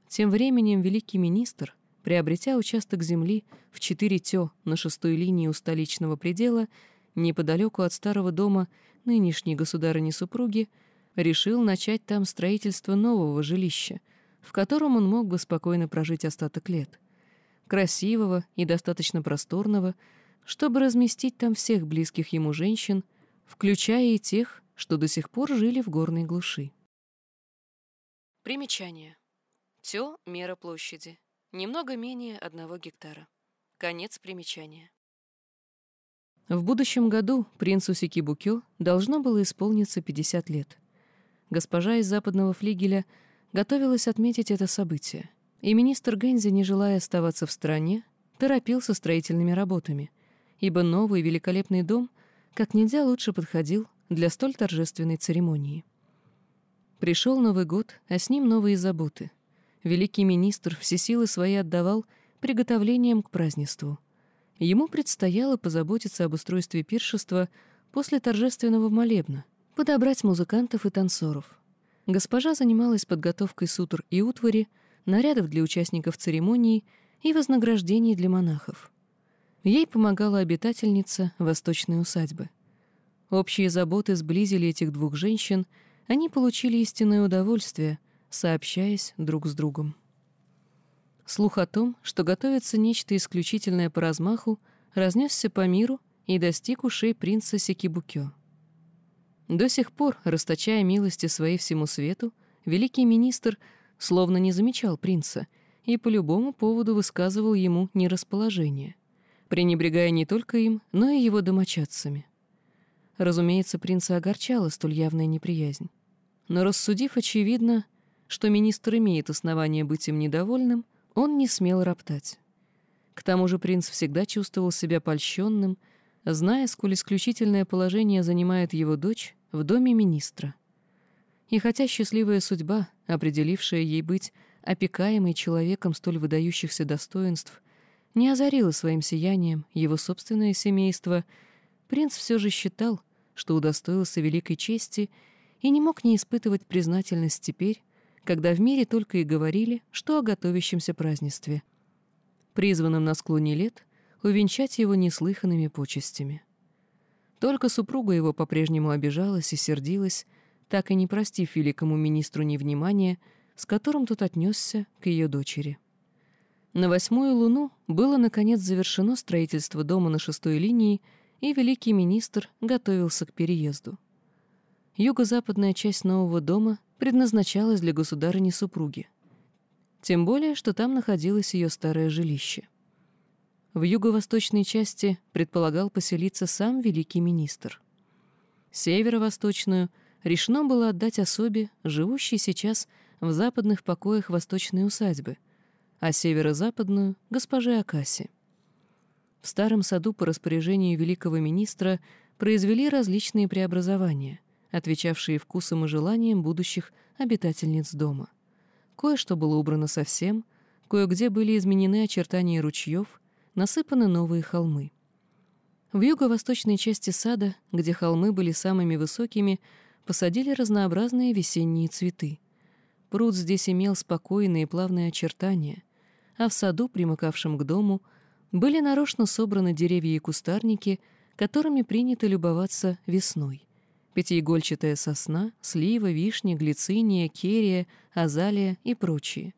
Тем временем великий министр, приобретя участок земли в четыре тё на шестой линии у столичного предела, неподалеку от старого дома нынешней государыни-супруги, решил начать там строительство нового жилища, в котором он мог бы спокойно прожить остаток лет. Красивого и достаточно просторного, чтобы разместить там всех близких ему женщин, включая и тех, что до сих пор жили в горной глуши. Примечание. Тё — мера площади. Немного менее одного гектара. Конец примечания. В будущем году принцу Сикибукё должно было исполниться 50 лет. Госпожа из западного флигеля готовилась отметить это событие, и министр Гэнзи, не желая оставаться в стране, торопился строительными работами, ибо новый великолепный дом как нельзя лучше подходил для столь торжественной церемонии. Пришел Новый год, а с ним новые заботы. Великий министр все силы свои отдавал приготовлениям к празднеству. Ему предстояло позаботиться об устройстве пиршества после торжественного молебна, подобрать музыкантов и танцоров. Госпожа занималась подготовкой сутр и утвари, нарядов для участников церемонии и вознаграждений для монахов. Ей помогала обитательница восточной усадьбы. Общие заботы сблизили этих двух женщин, они получили истинное удовольствие, сообщаясь друг с другом. Слух о том, что готовится нечто исключительное по размаху, разнесся по миру и достиг ушей принца Секибукё. До сих пор, расточая милости своей всему свету, великий министр словно не замечал принца и по любому поводу высказывал ему нерасположение, пренебрегая не только им, но и его домочадцами. Разумеется, принца огорчала столь явная неприязнь. Но рассудив, очевидно, что министр имеет основание быть им недовольным, он не смел роптать. К тому же принц всегда чувствовал себя польщенным, зная, сколь исключительное положение занимает его дочь в доме министра. И хотя счастливая судьба, определившая ей быть опекаемой человеком столь выдающихся достоинств, не озарила своим сиянием его собственное семейство, принц все же считал, что удостоился великой чести и не мог не испытывать признательность теперь, когда в мире только и говорили, что о готовящемся празднестве, призванном на склоне лет увенчать его неслыханными почестями. Только супруга его по-прежнему обижалась и сердилась, так и не простив великому министру невнимания, с которым тот отнесся к ее дочери. На восьмую луну было, наконец, завершено строительство дома на шестой линии, и великий министр готовился к переезду. Юго-западная часть нового дома предназначалась для государыни-супруги. Тем более, что там находилось ее старое жилище — в юго-восточной части предполагал поселиться сам великий министр. Северо-восточную решено было отдать особе, живущей сейчас в западных покоях восточной усадьбы, а северо-западную — госпоже Акаси. В старом саду по распоряжению великого министра произвели различные преобразования, отвечавшие вкусам и желаниям будущих обитательниц дома. Кое-что было убрано совсем, кое-где были изменены очертания ручьев, насыпаны новые холмы. В юго-восточной части сада, где холмы были самыми высокими, посадили разнообразные весенние цветы. Пруд здесь имел спокойные и плавные очертания, а в саду, примыкавшем к дому, были нарочно собраны деревья и кустарники, которыми принято любоваться весной. Пятиигольчатая сосна, слива, вишня, глициния, керия, азалия и прочие.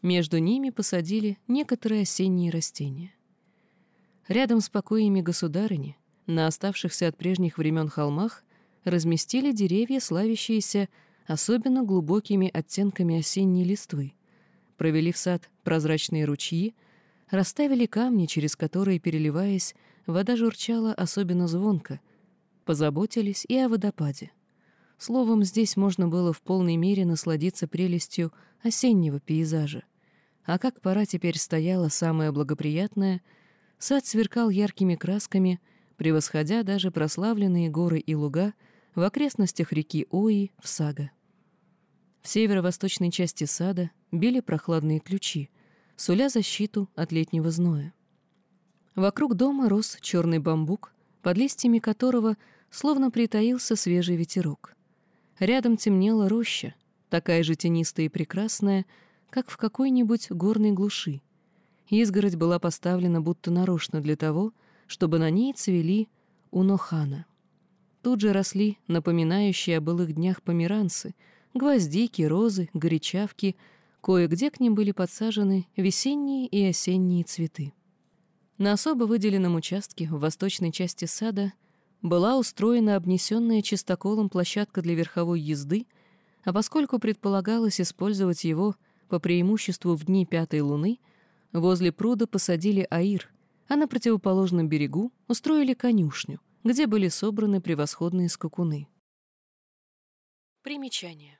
Между ними посадили некоторые осенние растения. Рядом с покоями государыни, на оставшихся от прежних времен холмах, разместили деревья, славящиеся особенно глубокими оттенками осенней листвы, провели в сад прозрачные ручьи, расставили камни, через которые, переливаясь, вода журчала особенно звонко, позаботились и о водопаде. Словом, здесь можно было в полной мере насладиться прелестью осеннего пейзажа. А как пора теперь стояла самая благоприятная — Сад сверкал яркими красками, превосходя даже прославленные горы и луга в окрестностях реки Ои в Сага. В северо-восточной части сада били прохладные ключи, суля защиту от летнего зноя. Вокруг дома рос черный бамбук, под листьями которого словно притаился свежий ветерок. Рядом темнела роща, такая же тенистая и прекрасная, как в какой-нибудь горной глуши. Изгородь была поставлена будто нарочно для того, чтобы на ней цвели унохана. Тут же росли напоминающие о былых днях померанцы, гвоздики, розы, горячавки, кое-где к ним были подсажены весенние и осенние цветы. На особо выделенном участке в восточной части сада была устроена обнесенная чистоколом площадка для верховой езды, а поскольку предполагалось использовать его по преимуществу в дни пятой луны, возле пруда посадили аир, а на противоположном берегу устроили конюшню, где были собраны превосходные скакуны. Примечание.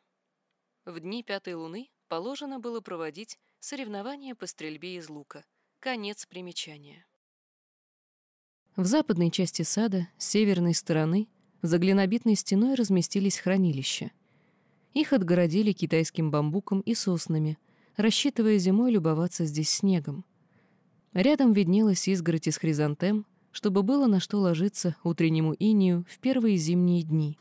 В дни пятой луны положено было проводить соревнования по стрельбе из лука. Конец примечания. В западной части сада, с северной стороны, за глинобитной стеной разместились хранилища. Их отгородили китайским бамбуком и соснами, рассчитывая зимой любоваться здесь снегом. Рядом виднелась изгородь из хризантем, чтобы было на что ложиться утреннему инию в первые зимние дни.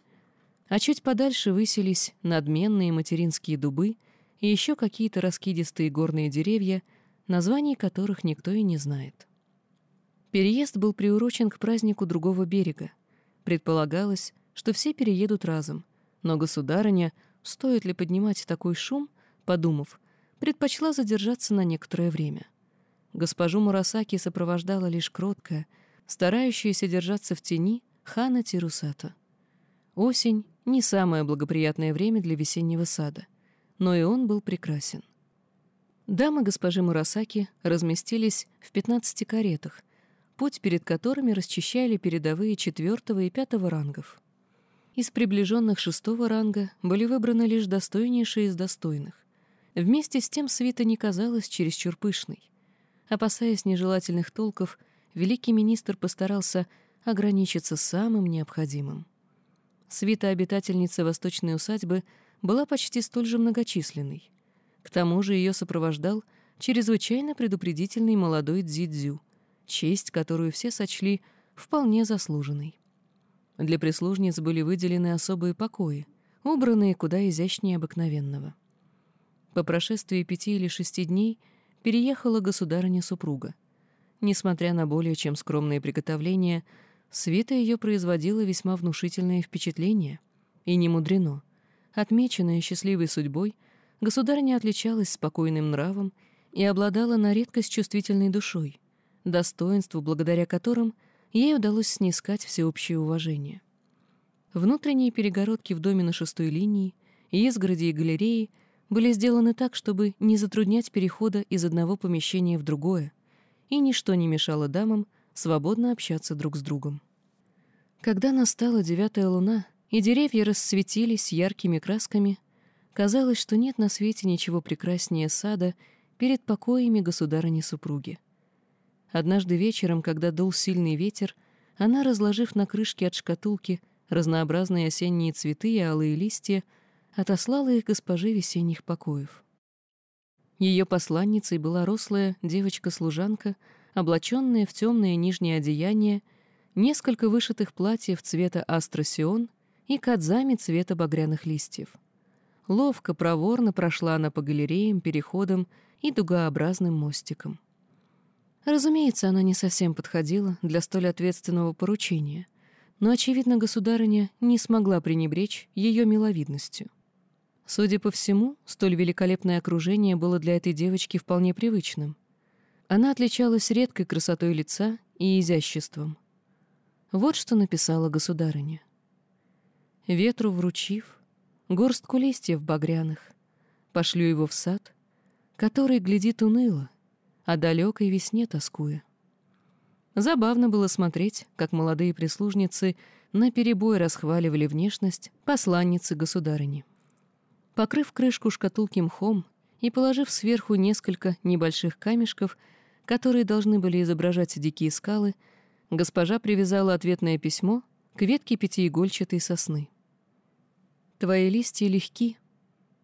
А чуть подальше высились надменные материнские дубы и еще какие-то раскидистые горные деревья, названий которых никто и не знает. Переезд был приурочен к празднику другого берега. Предполагалось, что все переедут разом, но государыня, стоит ли поднимать такой шум, подумав, предпочла задержаться на некоторое время. Госпожу Мурасаки сопровождала лишь кроткая, старающаяся держаться в тени, хана Тирусата. Осень — не самое благоприятное время для весеннего сада, но и он был прекрасен. Дамы госпожи Мурасаки разместились в 15 каретах, путь перед которыми расчищали передовые четвертого и пятого рангов. Из приближенных шестого ранга были выбраны лишь достойнейшие из достойных. Вместе с тем свита не казалась чересчур пышной. Опасаясь нежелательных толков, великий министр постарался ограничиться самым необходимым. Свита обитательницы восточной усадьбы была почти столь же многочисленной. К тому же ее сопровождал чрезвычайно предупредительный молодой Дзидзю, честь, которую все сочли вполне заслуженной. Для прислужниц были выделены особые покои, убранные куда изящнее обыкновенного. По прошествии пяти или шести дней переехала государыня-супруга. Несмотря на более чем скромные приготовления, свита ее производила весьма внушительное впечатление. И не мудрено. Отмеченная счастливой судьбой, государыня отличалась спокойным нравом и обладала на редкость чувствительной душой — достоинству, благодаря которым ей удалось снискать всеобщее уважение. Внутренние перегородки в доме на шестой линии, изгороди и галереи были сделаны так, чтобы не затруднять перехода из одного помещения в другое, и ничто не мешало дамам свободно общаться друг с другом. Когда настала девятая луна, и деревья расцветились яркими красками, казалось, что нет на свете ничего прекраснее сада перед покоями государыни-супруги. Однажды вечером, когда дул сильный ветер, она, разложив на крышке от шкатулки разнообразные осенние цветы и алые листья, отослала их госпоже весенних покоев. Ее посланницей была рослая девочка-служанка, облаченная в темное нижнее одеяние, несколько вышитых платьев цвета астросион и кадзами цвета багряных листьев. Ловко, проворно прошла она по галереям, переходам и дугообразным мостикам. Разумеется, она не совсем подходила для столь ответственного поручения, но, очевидно, государыня не смогла пренебречь ее миловидностью. Судя по всему, столь великолепное окружение было для этой девочки вполне привычным. Она отличалась редкой красотой лица и изяществом. Вот что написала государыня. «Ветру вручив, горстку листьев багряных, пошлю его в сад, который глядит уныло, о далекой весне тоскуя. Забавно было смотреть, как молодые прислужницы наперебой расхваливали внешность посланницы государыни. Покрыв крышку шкатулки мхом и положив сверху несколько небольших камешков, которые должны были изображать дикие скалы, госпожа привязала ответное письмо к ветке пятиигольчатой сосны. «Твои листья легки,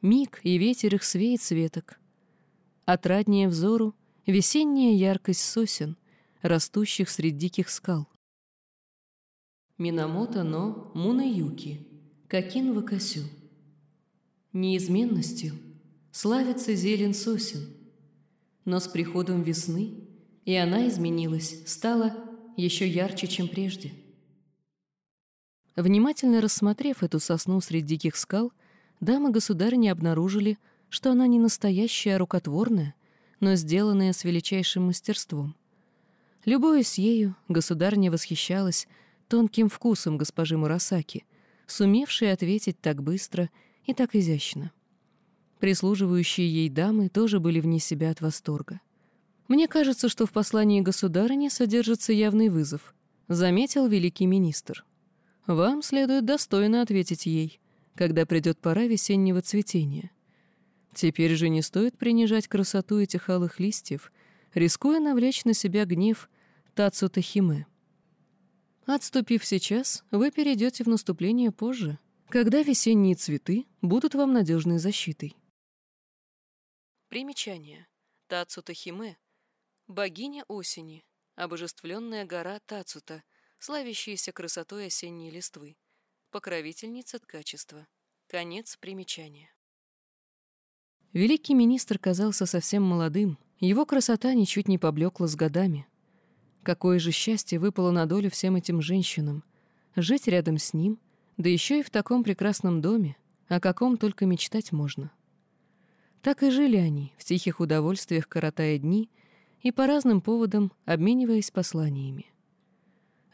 миг и ветер их свеет с веток. Отраднее взору весенняя яркость сосен, растущих среди диких скал. Минамото но Мунаюки, Какин Вакасю. Неизменностью славится зелень сосен, но с приходом весны и она изменилась, стала еще ярче, чем прежде. Внимательно рассмотрев эту сосну среди диких скал, дамы-государыни обнаружили, что она не настоящая, а рукотворная, но сделанная с величайшим мастерством. Любуясь ею, государыня восхищалась тонким вкусом госпожи Мурасаки, сумевшей ответить так быстро и так изящно. Прислуживающие ей дамы тоже были вне себя от восторга. «Мне кажется, что в послании государыни содержится явный вызов», — заметил великий министр. «Вам следует достойно ответить ей, когда придет пора весеннего цветения. Теперь же не стоит принижать красоту этих алых листьев, рискуя навлечь на себя гнев Тацута Химе. Отступив сейчас, вы перейдете в наступление позже, когда весенние цветы будут вам надежной защитой. Примечание. Тацута Химе — богиня осени, обожествленная гора Тацута, славящаяся красотой осенней листвы, покровительница ткачества. Конец примечания. Великий министр казался совсем молодым, его красота ничуть не поблекла с годами. Какое же счастье выпало на долю всем этим женщинам — жить рядом с ним, да еще и в таком прекрасном доме, о каком только мечтать можно. Так и жили они, в тихих удовольствиях коротая дни и по разным поводам обмениваясь посланиями.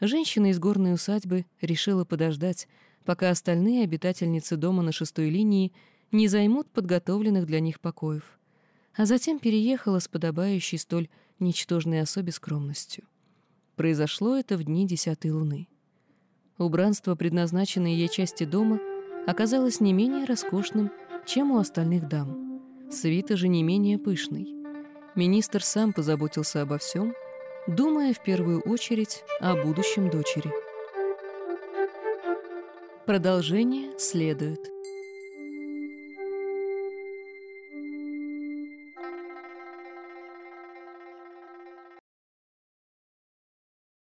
Женщина из горной усадьбы решила подождать, пока остальные обитательницы дома на шестой линии не займут подготовленных для них покоев, а затем переехала с подобающей столь ничтожной особе скромностью. Произошло это в дни десятой луны. Убранство, предназначенное ей части дома, оказалось не менее роскошным, чем у остальных дам. Свита же не менее пышной. Министр сам позаботился обо всем, думая в первую очередь о будущем дочери. Продолжение следует.